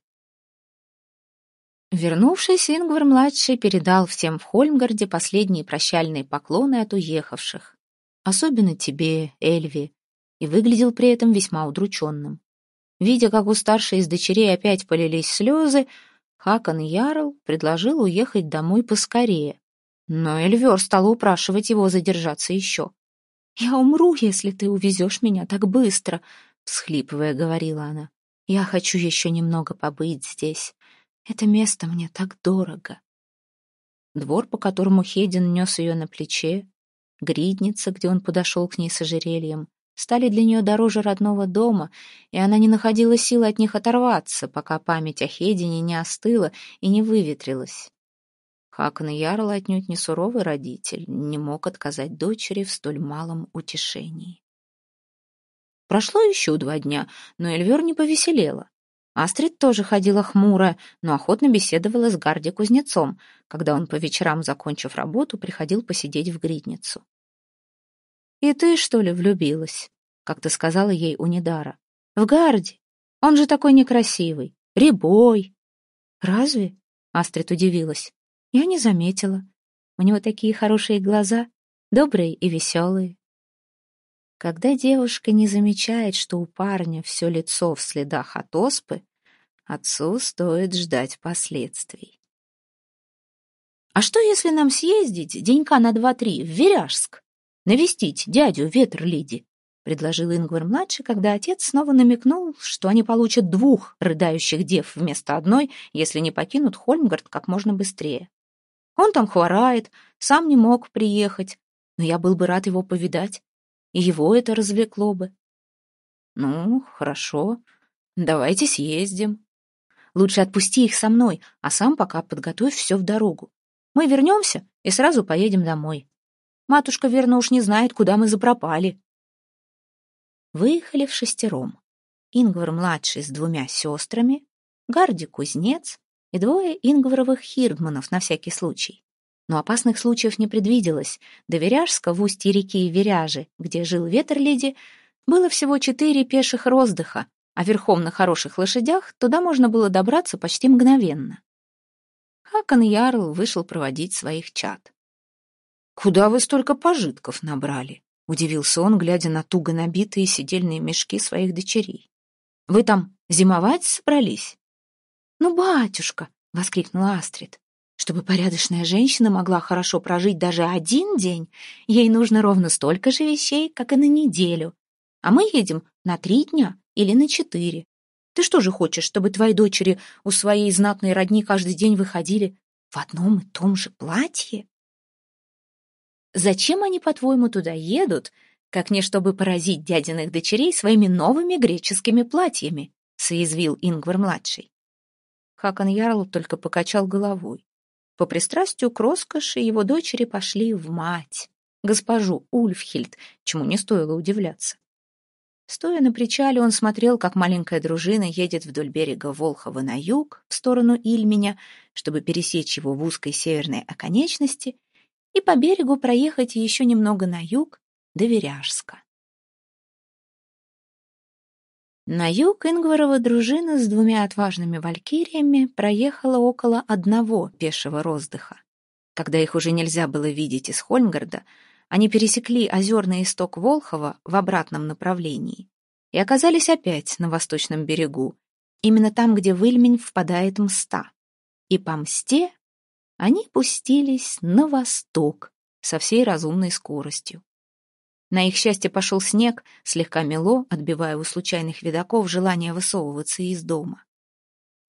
Вернувшись, Ингвар-младший передал всем в Хольмгарде последние прощальные поклоны от уехавших. Особенно тебе, Эльви, и выглядел при этом весьма удрученным. Видя, как у старшей из дочерей опять полились слезы, Хакон Ярл предложил уехать домой поскорее. Но Эльвер стала упрашивать его задержаться еще. «Я умру, если ты увезешь меня так быстро», — всхлипывая, говорила она. «Я хочу еще немного побыть здесь. Это место мне так дорого». Двор, по которому Хедин нес ее на плече, гридница, где он подошел к ней с ожерельем, стали для нее дороже родного дома, и она не находила силы от них оторваться, пока память о Хедине не остыла и не выветрилась. Хакон Ярл отнюдь не суровый родитель, не мог отказать дочери в столь малом утешении. Прошло еще два дня, но Эльвер не повеселела. Астрид тоже ходила хмурая, но охотно беседовала с Гарди кузнецом, когда он по вечерам, закончив работу, приходил посидеть в гридницу. «И ты, что ли, влюбилась?» — как-то сказала ей Унидара. «В Гарди. Он же такой некрасивый. Рябой». «Разве?» — Астрид удивилась. «Я не заметила. У него такие хорошие глаза, добрые и веселые. Когда девушка не замечает, что у парня все лицо в следах от оспы, отцу стоит ждать последствий. «А что, если нам съездить денька на два-три в Веряжск? Навестить дядю Ветрлиди?» — предложил Ингвар-младший, когда отец снова намекнул, что они получат двух рыдающих дев вместо одной, если не покинут Хольмгард как можно быстрее. Он там хворает, сам не мог приехать, но я был бы рад его повидать и его это развлекло бы. Ну, хорошо, давайте съездим. Лучше отпусти их со мной, а сам пока подготовь все в дорогу. Мы вернемся и сразу поедем домой. Матушка, верно, уж не знает, куда мы запропали. Выехали в шестером. Ингвар-младший с двумя сестрами, Гарди-кузнец и двое Ингваровых хирдманов на всякий случай. Но опасных случаев не предвиделось. До Веряжска, в устье реки Веряжи, где жил Ветерлиди, было всего четыре пеших роздыха, а верхом на хороших лошадях туда можно было добраться почти мгновенно. Хакон Ярл вышел проводить своих чад. «Куда вы столько пожитков набрали?» — удивился он, глядя на туго набитые сидельные мешки своих дочерей. «Вы там зимовать собрались?» «Ну, батюшка!» — воскликнула Астрид. Чтобы порядочная женщина могла хорошо прожить даже один день, ей нужно ровно столько же вещей, как и на неделю. А мы едем на три дня или на четыре. Ты что же хочешь, чтобы твои дочери у своей знатной родни каждый день выходили в одном и том же платье? Зачем они, по-твоему, туда едут, как не чтобы поразить дядиных дочерей своими новыми греческими платьями? — соязвил Ингвар-младший. Хакон Ярл только покачал головой. По пристрастию к роскоши его дочери пошли в мать, госпожу Ульфхильд, чему не стоило удивляться. Стоя на причале, он смотрел, как маленькая дружина едет вдоль берега Волхова на юг, в сторону Ильменя, чтобы пересечь его в узкой северной оконечности и по берегу проехать еще немного на юг до Веряжска. На юг Ингварова дружина с двумя отважными валькириями проехала около одного пешего роздыха. Когда их уже нельзя было видеть из Хольмгарда, они пересекли озерный исток Волхова в обратном направлении и оказались опять на восточном берегу, именно там, где в Ильмень впадает Мста. И по Мсте они пустились на восток со всей разумной скоростью. На их счастье пошел снег, слегка мело, отбивая у случайных видаков желание высовываться из дома.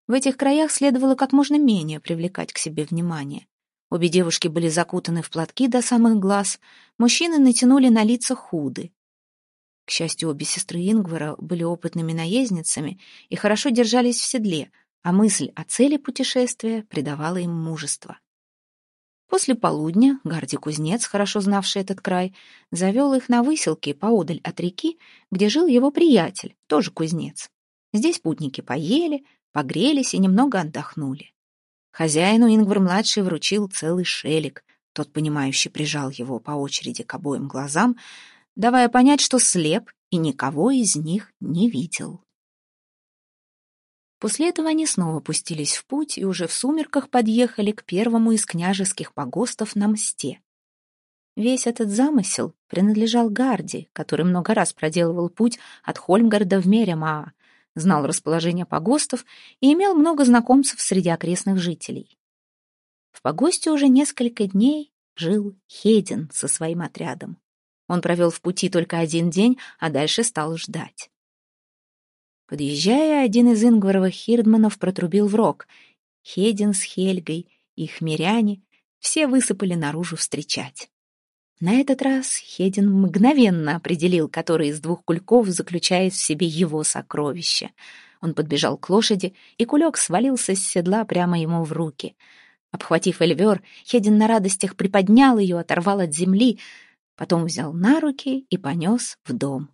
В этих краях следовало как можно менее привлекать к себе внимание. Обе девушки были закутаны в платки до самых глаз, мужчины натянули на лица худы. К счастью, обе сестры Ингвара были опытными наездницами и хорошо держались в седле, а мысль о цели путешествия придавала им мужество. После полудня Гарди-кузнец, хорошо знавший этот край, завел их на выселке поодаль от реки, где жил его приятель, тоже кузнец. Здесь путники поели, погрелись и немного отдохнули. Хозяину Ингвар-младший вручил целый шелик. Тот, понимающий, прижал его по очереди к обоим глазам, давая понять, что слеп и никого из них не видел. После этого они снова пустились в путь и уже в сумерках подъехали к первому из княжеских погостов на Мсте. Весь этот замысел принадлежал Гарди, который много раз проделывал путь от Хольмгарда в Меремаа, знал расположение погостов и имел много знакомцев среди окрестных жителей. В погосте уже несколько дней жил Хедин со своим отрядом. Он провел в пути только один день, а дальше стал ждать. Подъезжая, один из Ингваровых хирдманов протрубил в рог. Хедин с Хельгой, их миряне, все высыпали наружу встречать. На этот раз Хедин мгновенно определил, который из двух кульков заключает в себе его сокровище. Он подбежал к лошади, и кулек свалился с седла прямо ему в руки. Обхватив Эльвер, Хедин на радостях приподнял ее, оторвал от земли, потом взял на руки и понес в дом.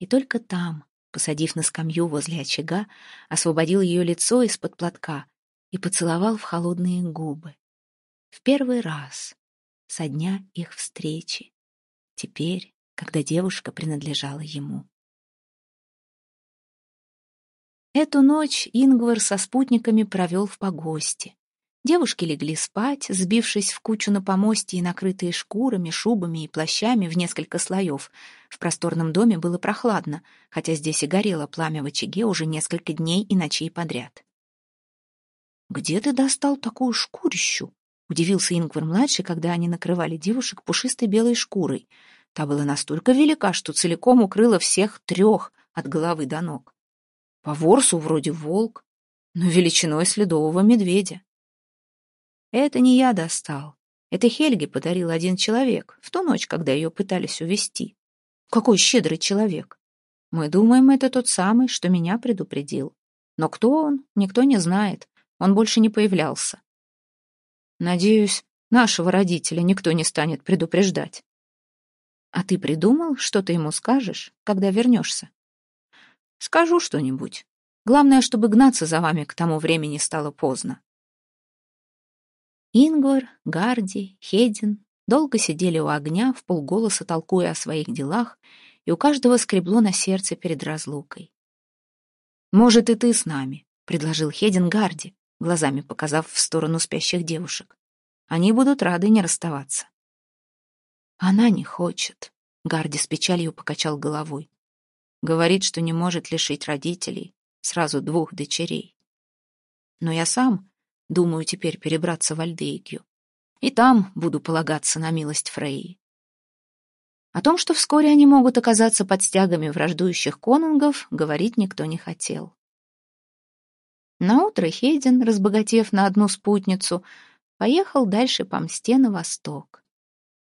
И только там, посадив на скамью возле очага, освободил ее лицо из-под платка и поцеловал в холодные губы. В первый раз со дня их встречи, теперь, когда девушка принадлежала ему. Эту ночь Ингвар со спутниками провел в погосте. Девушки легли спать, сбившись в кучу на помосте и накрытые шкурами, шубами и плащами в несколько слоев. В просторном доме было прохладно, хотя здесь и горело пламя в очаге уже несколько дней и ночей подряд. «Где ты достал такую шкурищу?» — удивился Ингвар-младший, когда они накрывали девушек пушистой белой шкурой. Та была настолько велика, что целиком укрыла всех трех от головы до ног. По ворсу вроде волк, но величиной следового медведя. Это не я достал. Это Хельге подарил один человек в ту ночь, когда ее пытались увести. Какой щедрый человек. Мы думаем, это тот самый, что меня предупредил. Но кто он, никто не знает. Он больше не появлялся. Надеюсь, нашего родителя никто не станет предупреждать. А ты придумал, что ты ему скажешь, когда вернешься? Скажу что-нибудь. Главное, чтобы гнаться за вами к тому времени стало поздно. Ингвар, Гарди, Хедин долго сидели у огня, в полголоса толкуя о своих делах, и у каждого скребло на сердце перед разлукой. «Может, и ты с нами», — предложил Хедин Гарди, глазами показав в сторону спящих девушек. «Они будут рады не расставаться». «Она не хочет», — Гарди с печалью покачал головой. Говорит, что не может лишить родителей сразу двух дочерей. Но я сам думаю теперь перебраться в Альдейгю. И там буду полагаться на милость Фрейи. О том, что вскоре они могут оказаться под стягами враждующих конунгов, говорить никто не хотел. Наутро Хейден, разбогатев на одну спутницу, поехал дальше по мсте на восток.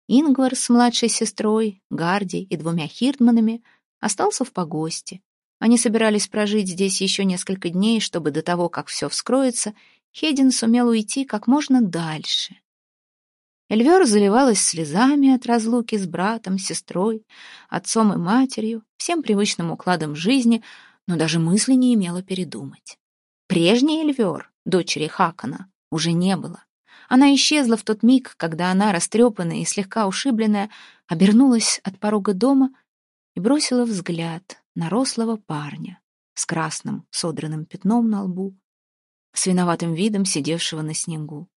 Ингвар с младшей сестрой, Гарди и двумя хирдманами остался в погосте. Они собирались прожить здесь еще несколько дней, чтобы до того, как все вскроется, Хедин сумел уйти как можно дальше. Эльвер заливалась слезами от разлуки с братом, сестрой, отцом и матерью, всем привычным укладом жизни, но даже мысли не имела передумать. Прежней Эльвер, дочери Хакана, уже не было. Она исчезла в тот миг, когда она, растрепанная и слегка ушибленная, обернулась от порога дома и бросила взгляд на рослого парня с красным содранным пятном на лбу, с виноватым видом сидевшего на снегу.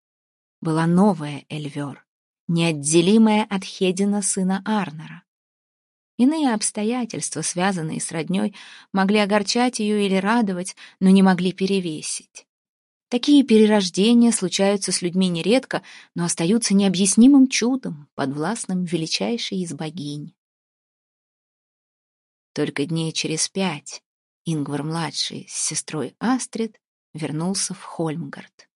Была новая Эльвер, неотделимая от Хедина сына Арнера. Иные обстоятельства, связанные с роднёй, могли огорчать ее или радовать, но не могли перевесить. Такие перерождения случаются с людьми нередко, но остаются необъяснимым чудом, подвластным величайшей из богинь. Только дней через пять Ингвар-младший с сестрой Астрид вернулся в Хольмгард.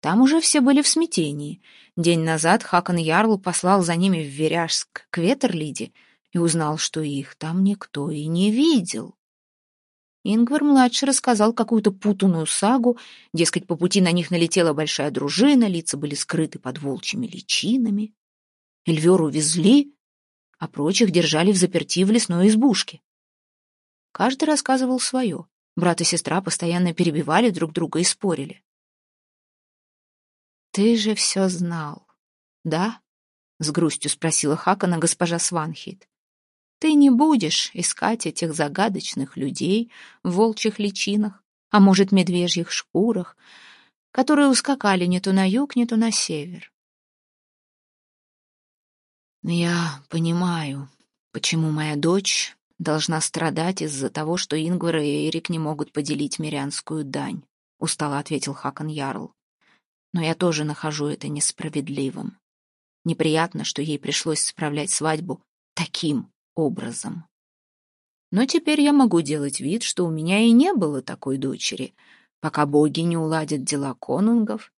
Там уже все были в смятении. День назад Хакон Ярл послал за ними в Веряжск к Ветерлиде и узнал, что их там никто и не видел. Ингвар-младший рассказал какую-то путанную сагу, дескать, по пути на них налетела большая дружина, лица были скрыты под волчьими личинами. Эльвер увезли, а прочих держали в заперти в лесной избушке. Каждый рассказывал свое. Брат и сестра постоянно перебивали друг друга и спорили. «Ты же все знал, да?» — с грустью спросила Хакана госпожа Сванхит. «Ты не будешь искать этих загадочных людей в волчьих личинах, а может, медвежьих шкурах, которые ускакали не то на юг, не то на север. Я понимаю, почему моя дочь должна страдать из-за того, что Ингвар и Эрик не могут поделить мирянскую дань, устало ответил Хакон Ярл. Но я тоже нахожу это несправедливым. Неприятно, что ей пришлось справлять свадьбу таким образом. Но теперь я могу делать вид, что у меня и не было такой дочери, пока боги не уладят дела конунгов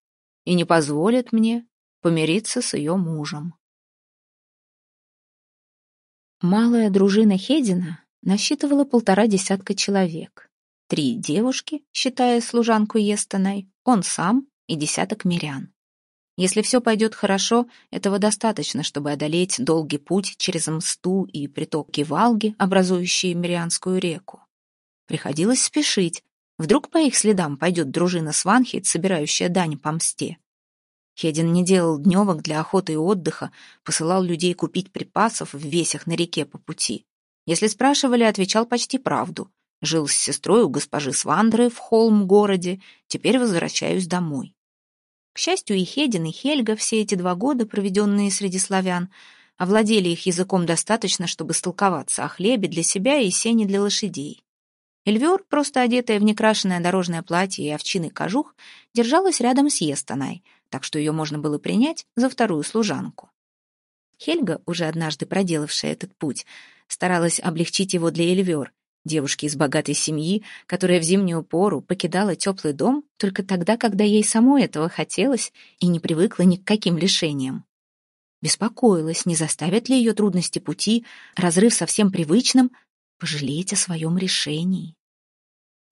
и не позволят мне помириться с ее мужем. Малая дружина Хедина насчитывала полтора десятка человек. Три девушки, считая служанку Естоной, он сам, и десяток мирян. Если все пойдет хорошо, этого достаточно, чтобы одолеть долгий путь через Мсту и притоки Валги, образующие Мирианскую реку. Приходилось спешить. Вдруг по их следам пойдет дружина Сванхит, собирающая дань по мсте. Хедин не делал дневок для охоты и отдыха, посылал людей купить припасов в весях на реке по пути. Если спрашивали, отвечал почти правду. Жил с сестрой у госпожи Свандры в Холм-городе, теперь возвращаюсь домой. К счастью, и Хедин, и Хельга все эти два года, проведенные среди славян, овладели их языком достаточно, чтобы столковаться о хлебе для себя и сене для лошадей. Эльвер, просто одетая в некрашенное дорожное платье и овчиный кожух, держалась рядом с Естаной, так что ее можно было принять за вторую служанку. Хельга, уже однажды проделавшая этот путь, старалась облегчить его для Эльвер, девушки из богатой семьи, которая в зимнюю пору покидала теплый дом только тогда, когда ей самой этого хотелось и не привыкла ни к каким лишениям. Беспокоилась, не заставят ли ее трудности пути, разрыв со всем привычным, пожалеть о своем решении.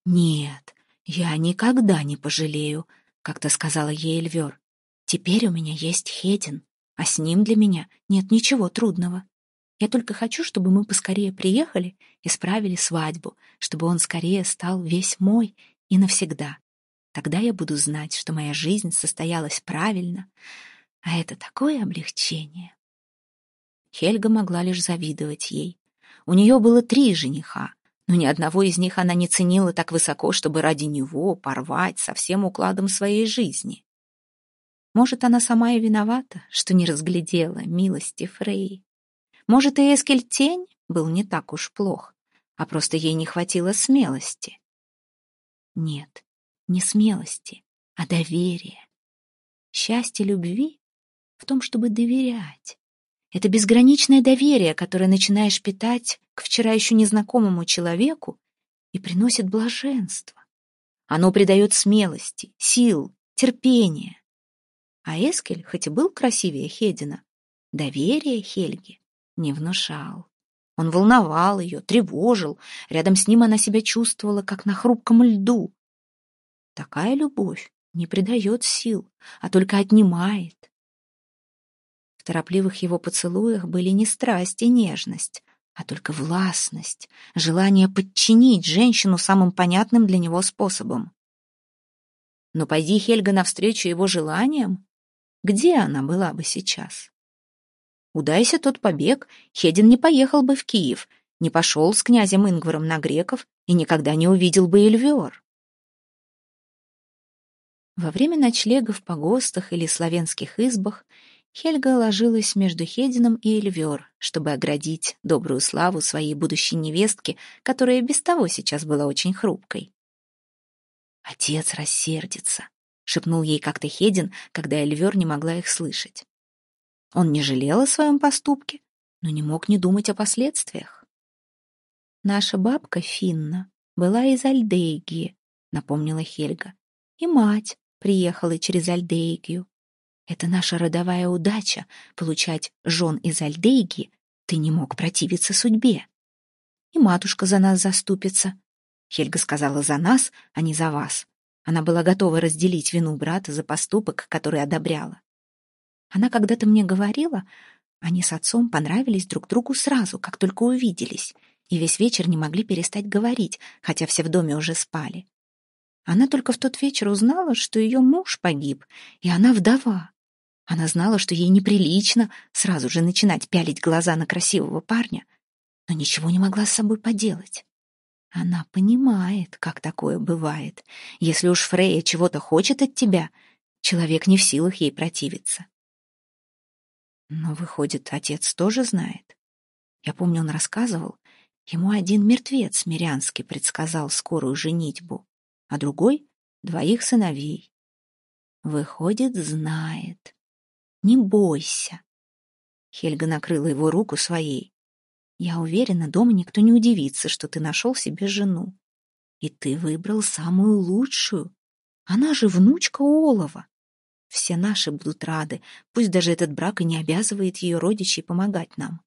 «Нет, я никогда не пожалею», — как-то сказала ей Эльвер. «Теперь у меня есть Хедин, а с ним для меня нет ничего трудного. Я только хочу, чтобы мы поскорее приехали и справили свадьбу, чтобы он скорее стал весь мой и навсегда. Тогда я буду знать, что моя жизнь состоялась правильно, а это такое облегчение. Хельга могла лишь завидовать ей. У нее было три жениха, но ни одного из них она не ценила так высоко, чтобы ради него порвать со всем укладом своей жизни. Может, она сама и виновата, что не разглядела милости Фрей. Может, и Эскель Тень был не так уж плох, а просто ей не хватило смелости. Нет, не смелости, а доверия. Счастье любви в том, чтобы доверять. Это безграничное доверие, которое начинаешь питать к вчера еще незнакомому человеку и приносит блаженство. Оно придает смелости, сил, терпения. А Эскель, хоть и был красивее Хедина, доверие Хельге не внушал. Он волновал ее, тревожил. Рядом с ним она себя чувствовала, как на хрупком льду. Такая любовь не придает сил, а только отнимает. В торопливых его поцелуях были не страсть и нежность, а только властность, желание подчинить женщину самым понятным для него способом. Но пойди Хельга навстречу его желаниям, где она была бы сейчас? Удайся тот побег, Хедин не поехал бы в Киев, не пошел с князем Ингваром на греков и никогда не увидел бы Эльвер. Во время ночлега в погостах или славянских избах Хельга ложилась между Хедином и Эльвер, чтобы оградить добрую славу своей будущей невестки, которая без того сейчас была очень хрупкой. «Отец рассердится», — шепнул ей как-то Хедин, когда Эльвер не могла их слышать. Он не жалел о своем поступке, но не мог не думать о последствиях. «Наша бабка Финна была из Альдейгии», — напомнила Хельга. «И мать приехала через Альдейгию. Это наша родовая удача — получать жен из Альдейгии. Ты не мог противиться судьбе. И матушка за нас заступится». Хельга сказала «за нас, а не за вас». Она была готова разделить вину брата за поступок, который одобряла. Она когда-то мне говорила, они с отцом понравились друг другу сразу, как только увиделись, и весь вечер не могли перестать говорить, хотя все в доме уже спали. Она только в тот вечер узнала, что ее муж погиб, и она вдова. Она знала, что ей неприлично сразу же начинать пялить глаза на красивого парня, но ничего не могла с собой поделать. Она понимает, как такое бывает. Если уж Фрея чего-то хочет от тебя, человек не в силах ей противиться. Но, выходит, отец тоже знает. Я помню, он рассказывал, ему один мертвец мирянский предсказал скорую женитьбу, а другой — двоих сыновей. Выходит, знает. Не бойся. Хельга накрыла его руку своей. Я уверена, дома никто не удивится, что ты нашел себе жену. И ты выбрал самую лучшую. Она же внучка Олова. Все наши будут рады, пусть даже этот брак и не обязывает ее родичей помогать нам.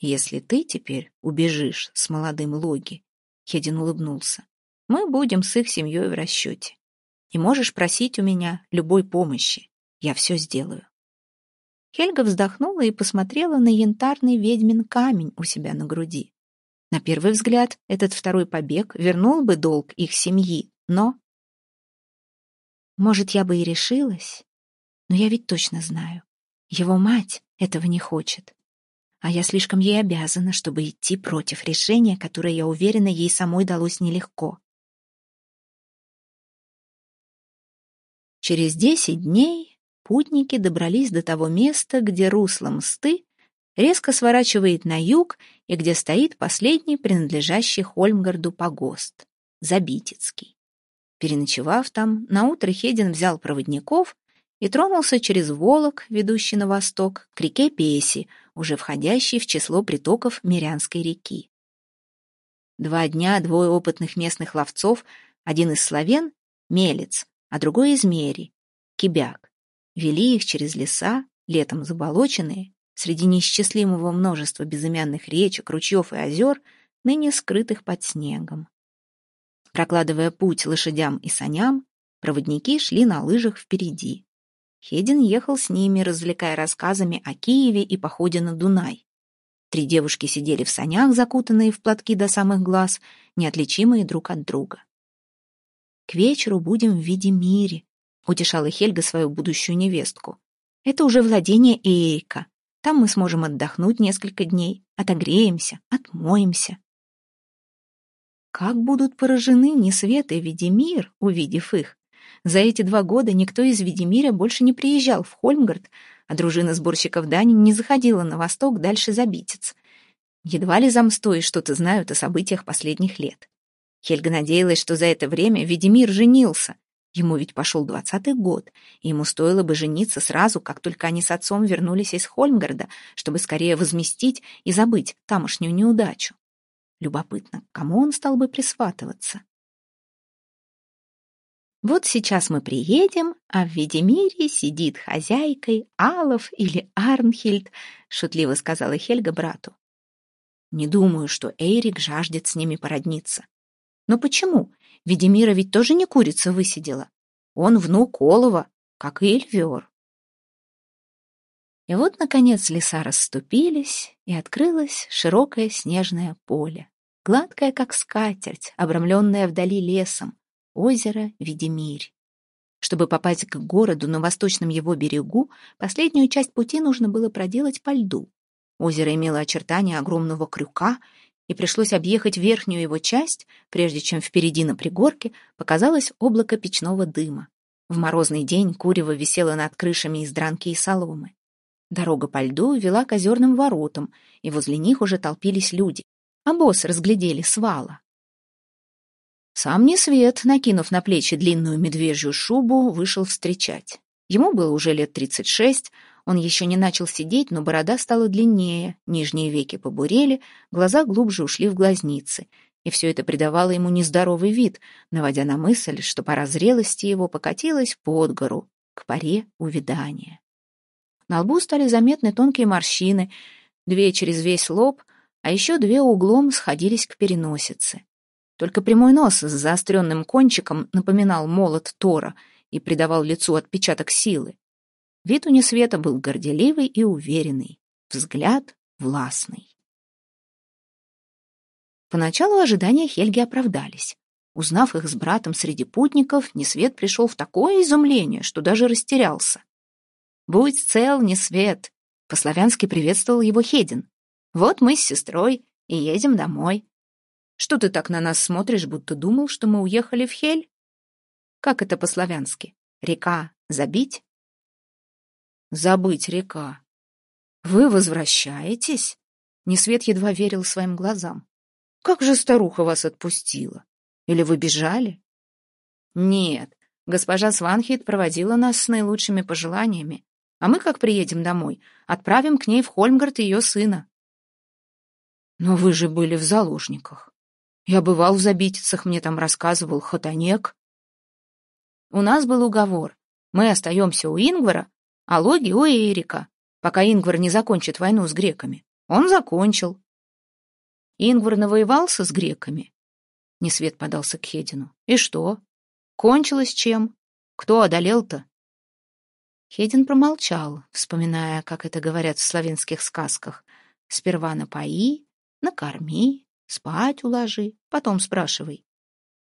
Если ты теперь убежишь с молодым Логи, Хедин улыбнулся, мы будем с их семьей в расчете. и можешь просить у меня любой помощи. Я все сделаю. Хельга вздохнула и посмотрела на янтарный ведьмин камень у себя на груди. На первый взгляд, этот второй побег вернул бы долг их семьи, но... Может, я бы и решилась, но я ведь точно знаю. Его мать этого не хочет. А я слишком ей обязана, чтобы идти против решения, которое, я уверена, ей самой далось нелегко. Через десять дней путники добрались до того места, где русло Мсты резко сворачивает на юг и где стоит последний принадлежащий Хольмгарду погост — Забитицкий. Переночевав там, наутро Хедин взял проводников и тронулся через Волок, ведущий на восток, к реке Песи, уже входящей в число притоков Мирянской реки. Два дня двое опытных местных ловцов, один из славян, Мелец, а другой из Мери, Кибяк, вели их через леса, летом заболоченные, среди неисчислимого множества безымянных речек, ручьев и озер, ныне скрытых под снегом. Прокладывая путь лошадям и саням, проводники шли на лыжах впереди. Хедин ехал с ними, развлекая рассказами о Киеве и походе на Дунай. Три девушки сидели в санях, закутанные в платки до самых глаз, неотличимые друг от друга. «К вечеру будем в виде мире», — утешала Хельга свою будущую невестку. «Это уже владение Эрика. Там мы сможем отдохнуть несколько дней, отогреемся, отмоемся. Как будут поражены Несвет и Ведемир, увидев их. За эти два года никто из Ведемира больше не приезжал в Хольмгард, а дружина сборщиков дани не заходила на восток дальше Забитец. Едва ли замстои что-то знают о событиях последних лет. Хельга надеялась, что за это время Ведемир женился, Ему ведь пошел двадцатый год, и ему стоило бы жениться сразу, как только они с отцом вернулись из Хольмгарда, чтобы скорее возместить и забыть тамошнюю неудачу. Любопытно, кому он стал бы присватываться? Вот сейчас мы приедем, а в Ведемире сидит хозяйкой Алов или Арнхильд, шутливо сказала Хельга брату. Не думаю, что Эйрик жаждет с ними породниться. Но почему? Ведемира ведь тоже не курица высидела. Он внук Олова, как и Эльвер. И вот, наконец, леса расступились, и открылось широкое снежное поле, гладкое, как скатерть, обрамленное вдали лесом, озеро Ведемирь. Чтобы попасть к городу на восточном его берегу, последнюю часть пути нужно было проделать по льду. Озеро имело очертания огромного крюка и пришлось объехать верхнюю его часть, прежде чем впереди на пригорке показалось облако печного дыма. В морозный день курево висело над крышами из дранки и соломы. Дорога по льду вела к озерным воротам, и возле них уже толпились люди. А босс разглядели свала. Сам Несвет, накинув на плечи длинную медвежью шубу, вышел встречать. Ему было уже лет тридцать шесть, он еще не начал сидеть, но борода стала длиннее, нижние веки побурели, глаза глубже ушли в глазницы, и все это придавало ему нездоровый вид, наводя на мысль, что пора зрелости его покатилась под гору, к паре увядания. На лбу стали заметны тонкие морщины, две через весь лоб, а еще две углом сходились к переносице. Только прямой нос с заостренным кончиком напоминал молот Тора и придавал лицу отпечаток силы. Вид у Несвета был горделивый и уверенный, взгляд властный. Поначалу ожидания Хельги оправдались. Узнав их с братом среди путников, Несвет пришел в такое изумление, что даже растерялся. «Будь цел, Несвет!» — по-славянски приветствовал его Хедин. «Вот мы с сестрой и едем домой. Что ты так на нас смотришь, будто думал, что мы уехали в Хель? Как это по-славянски? Река забить, Забыть река. Вы возвращаетесь? Несвет едва верил своим глазам. Как же старуха вас отпустила? Или вы бежали? Нет, госпожа Сванхит проводила нас с наилучшими пожеланиями. А мы, как приедем домой, отправим к ней в Хольмгард ее сына. Но вы же были в заложниках. Я бывал в Забитицах, мне там рассказывал Хотанек. У нас был уговор. Мы остаемся у Ингвара, а Логи у Эрика, пока Ингвар не закончит войну с греками. Он закончил. Ингвар навоевался с греками. Несвет подался к Хедину. И что? Кончилось чем? Кто одолел-то?» Хедин промолчал, вспоминая, как это говорят в славянских сказках. «Сперва напои, накорми, спать уложи, потом спрашивай».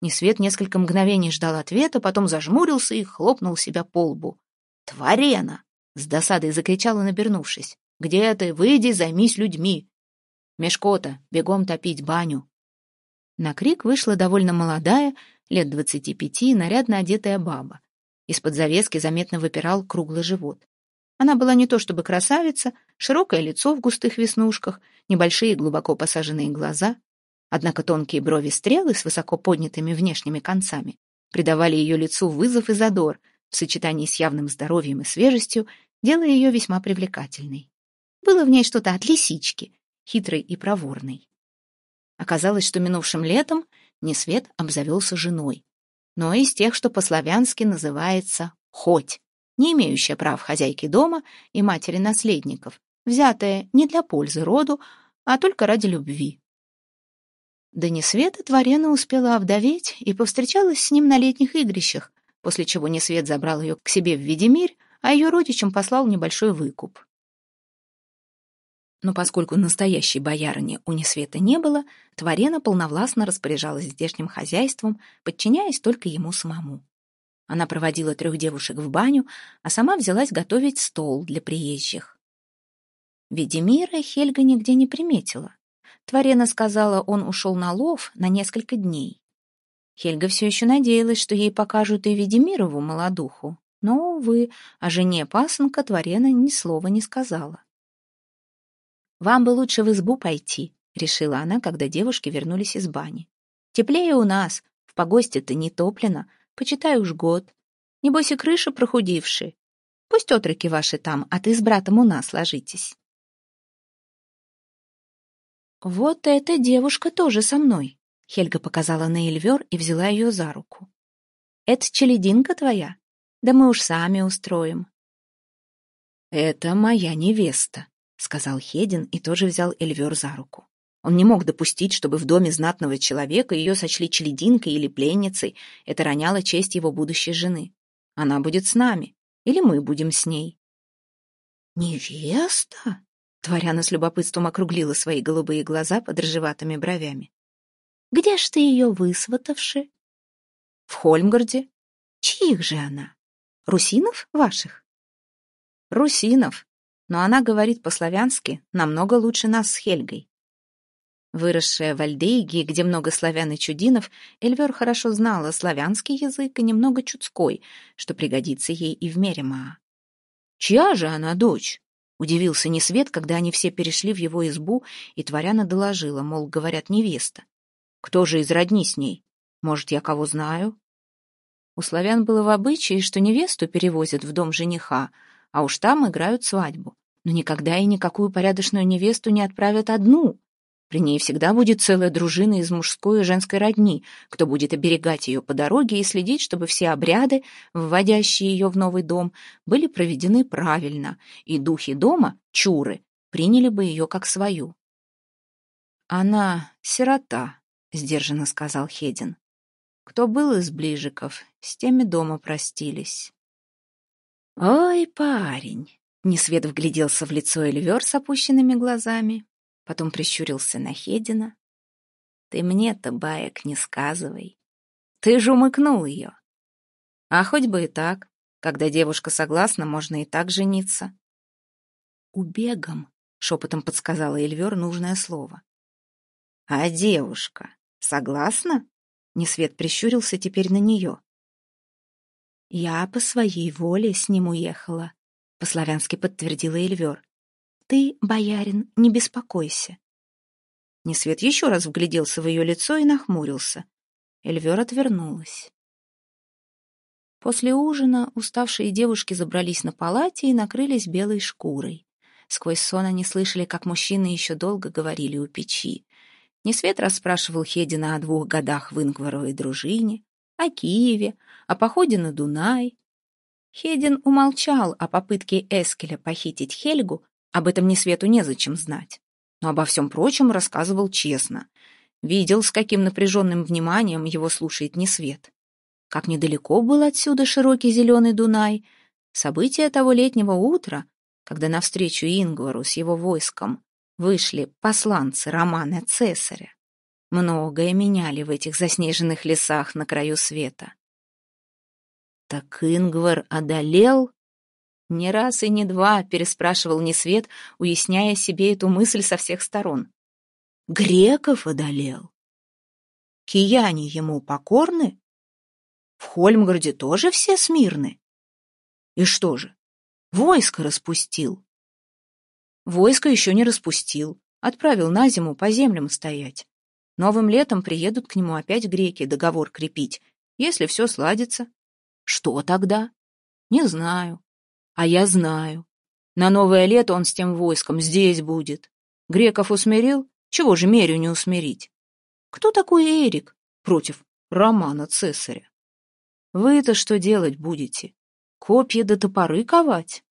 Несвет несколько мгновений ждал ответа, потом зажмурился и хлопнул себя по лбу. «Тварена!» — с досадой закричала, набернувшись. «Где ты? Выйди, займись людьми!» «Мешкота, бегом топить баню!» На крик вышла довольно молодая, лет двадцати пяти, нарядно одетая баба. Из-под завески заметно выпирал круглый живот. Она была не то чтобы красавица, широкое лицо в густых веснушках, небольшие глубоко посаженные глаза. Однако тонкие брови стрелы с высоко поднятыми внешними концами придавали ее лицу вызов и задор, в сочетании с явным здоровьем и свежестью, делая ее весьма привлекательной. Было в ней что-то от лисички, хитрой и проворной. Оказалось, что минувшим летом Несвет обзавелся женой, но из тех, что по-славянски называется «хоть», не имеющая прав хозяйки дома и матери наследников, взятая не для пользы роду, а только ради любви. Да Несвета Творена успела овдоветь и повстречалась с ним на летних игрищах, после чего Несвет забрал ее к себе в Ведемирь, а ее родичам послал небольшой выкуп. Но поскольку настоящей боярыни у Несвета не было, Творена полновластно распоряжалась здешним хозяйством, подчиняясь только ему самому. Она проводила трех девушек в баню, а сама взялась готовить стол для приезжих. Ведемира Хельга нигде не приметила. Творена сказала, он ушел на лов на несколько дней. Хельга все еще надеялась, что ей покажут и Ведемирову молодуху, но, увы, о жене пасынка Творена ни слова не сказала. «Вам бы лучше в избу пойти», — решила она, когда девушки вернулись из бани. «Теплее у нас, в погосте-то не топлено, почитай уж год. Небось и крыша прохудивши. Пусть отроки ваши там, а ты с братом у нас ложитесь». «Вот эта девушка тоже со мной», — Хельга показала на Эльвер и взяла ее за руку. «Это челединка твоя? Да мы уж сами устроим». «Это моя невеста», сказал Хедин и тоже взял Эльвер за руку. Он не мог допустить, чтобы в доме знатного человека ее сочли челединкой или пленницей. Это роняло честь его будущей жены. Она будет с нами, или мы будем с ней. «Невеста?» Творяна с любопытством округлила свои голубые глаза под рыжеватыми бровями. «Где ж ты ее высватавши?» «В Хольмгарде». «Чьих же она? Русинов ваших?» «Русинов», но она говорит по-славянски намного лучше нас с Хельгой. Выросшая в Альдейге, где много славян и чудинов, Эльвер хорошо знала славянский язык и немного чудской, что пригодится ей и в Меремаа. «Чья же она дочь?» — удивился Несвет, когда они все перешли в его избу, и Творяна доложила, мол, говорят, невеста. «Кто же из родни с ней? Может, я кого знаю?» У славян было в обычае, что невесту перевозят в дом жениха, а уж там играют свадьбу. Но никогда и никакую порядочную невесту не отправят одну. При ней всегда будет целая дружина из мужской и женской родни, кто будет оберегать ее по дороге и следить, чтобы все обряды, вводящие ее в новый дом, были проведены правильно, и духи дома, чуры, приняли бы ее как свою. «Она сирота», — сдержанно сказал Хедин. «Кто был из ближиков, с теми дома простились». «Ой, парень!» — Несвет вгляделся в лицо Эльвер с опущенными глазами, потом прищурился на Хедина. «Ты мне-то баек не сказывай. Ты же умыкнул ее. А хоть бы и так. Когда девушка согласна, можно и так жениться». «Убегом», — шепотом подсказала Эльвер нужное слово. «А девушка согласна?» Несвет прищурился теперь на нее. «Я по своей воле с ним уехала», — по-славянски подтвердила Эльвер. «Ты, боярин, не беспокойся». Несвет еще раз вгляделся в ее лицо и нахмурился. Эльвер отвернулась. После ужина уставшие девушки забрались на палате и накрылись белой шкурой. Сквозь сон они слышали, как мужчины еще долго говорили у печи. Несвет расспрашивал Хедина о двух годах в Ингваровой дружине, о Киеве, о походе на Дунай. Хедин умолчал о попытке Эскеля похитить Хельгу, об этом ни свету незачем знать. Но обо всем прочем рассказывал честно. Видел, с каким напряженным вниманием его слушает Несвет. как недалеко был отсюда широкий зеленый Дунай. События того летнего утра, когда навстречу Ингвару с его войском вышли посланцы Романа Цесаря, многое меняли в этих заснеженных лесах на краю света. Так Ингвар одолел? Не раз и не два, переспрашивал Несвет, уясняя себе эту мысль со всех сторон. Греков одолел. Кияне ему покорны? В Хольмгороде тоже все смирны? И что же, войско распустил? Войско еще не распустил, отправил на зиму по землям стоять. Новым летом приедут к нему опять греки договор крепить, если все сладится. Что тогда? Не знаю. А я знаю. На новое лето он с тем войском здесь будет. Греков усмирил, чего же Мерю не усмирить? Кто такой Эрик против Романа Цесаря? Вы-то что делать будете? Копья да топоры ковать?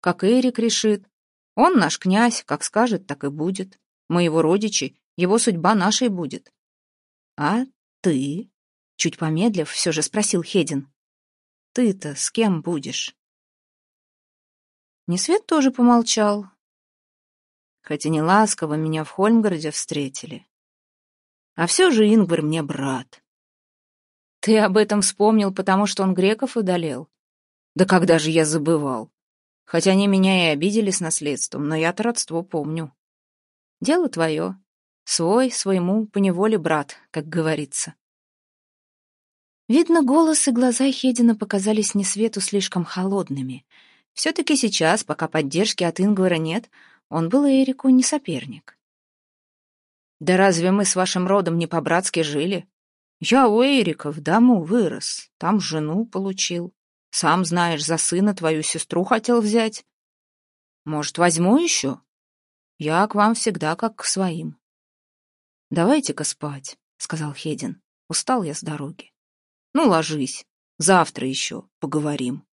Как Эрик решит. Он наш князь, как скажет, так и будет. Мы его родичи, его судьба нашей будет. А ты? Чуть помедлив, все же спросил Хедин. Ты-то с кем будешь? Несвет тоже помолчал. Хотя не ласково меня в Хольмгороде встретили. А все же Ингвар мне брат. Ты об этом вспомнил, потому что он греков одолел? Да когда же я забывал? Хотя они меня и обидели с наследством, но я-то родство помню. Дело твое. Свой своему поневоле брат, как говорится. Видно, голос и глаза Хедина показались не свету слишком холодными. Все-таки сейчас, пока поддержки от Ингвара нет, он был Эрику не соперник. «Да разве мы с вашим родом не по-братски жили? Я у Эрика в дому вырос, там жену получил. Сам знаешь, за сына твою сестру хотел взять. Может, возьму еще? Я к вам всегда как к своим». «Давайте-ка спать», — сказал Хедин. «Устал я с дороги». Ну, ложись. Завтра еще поговорим.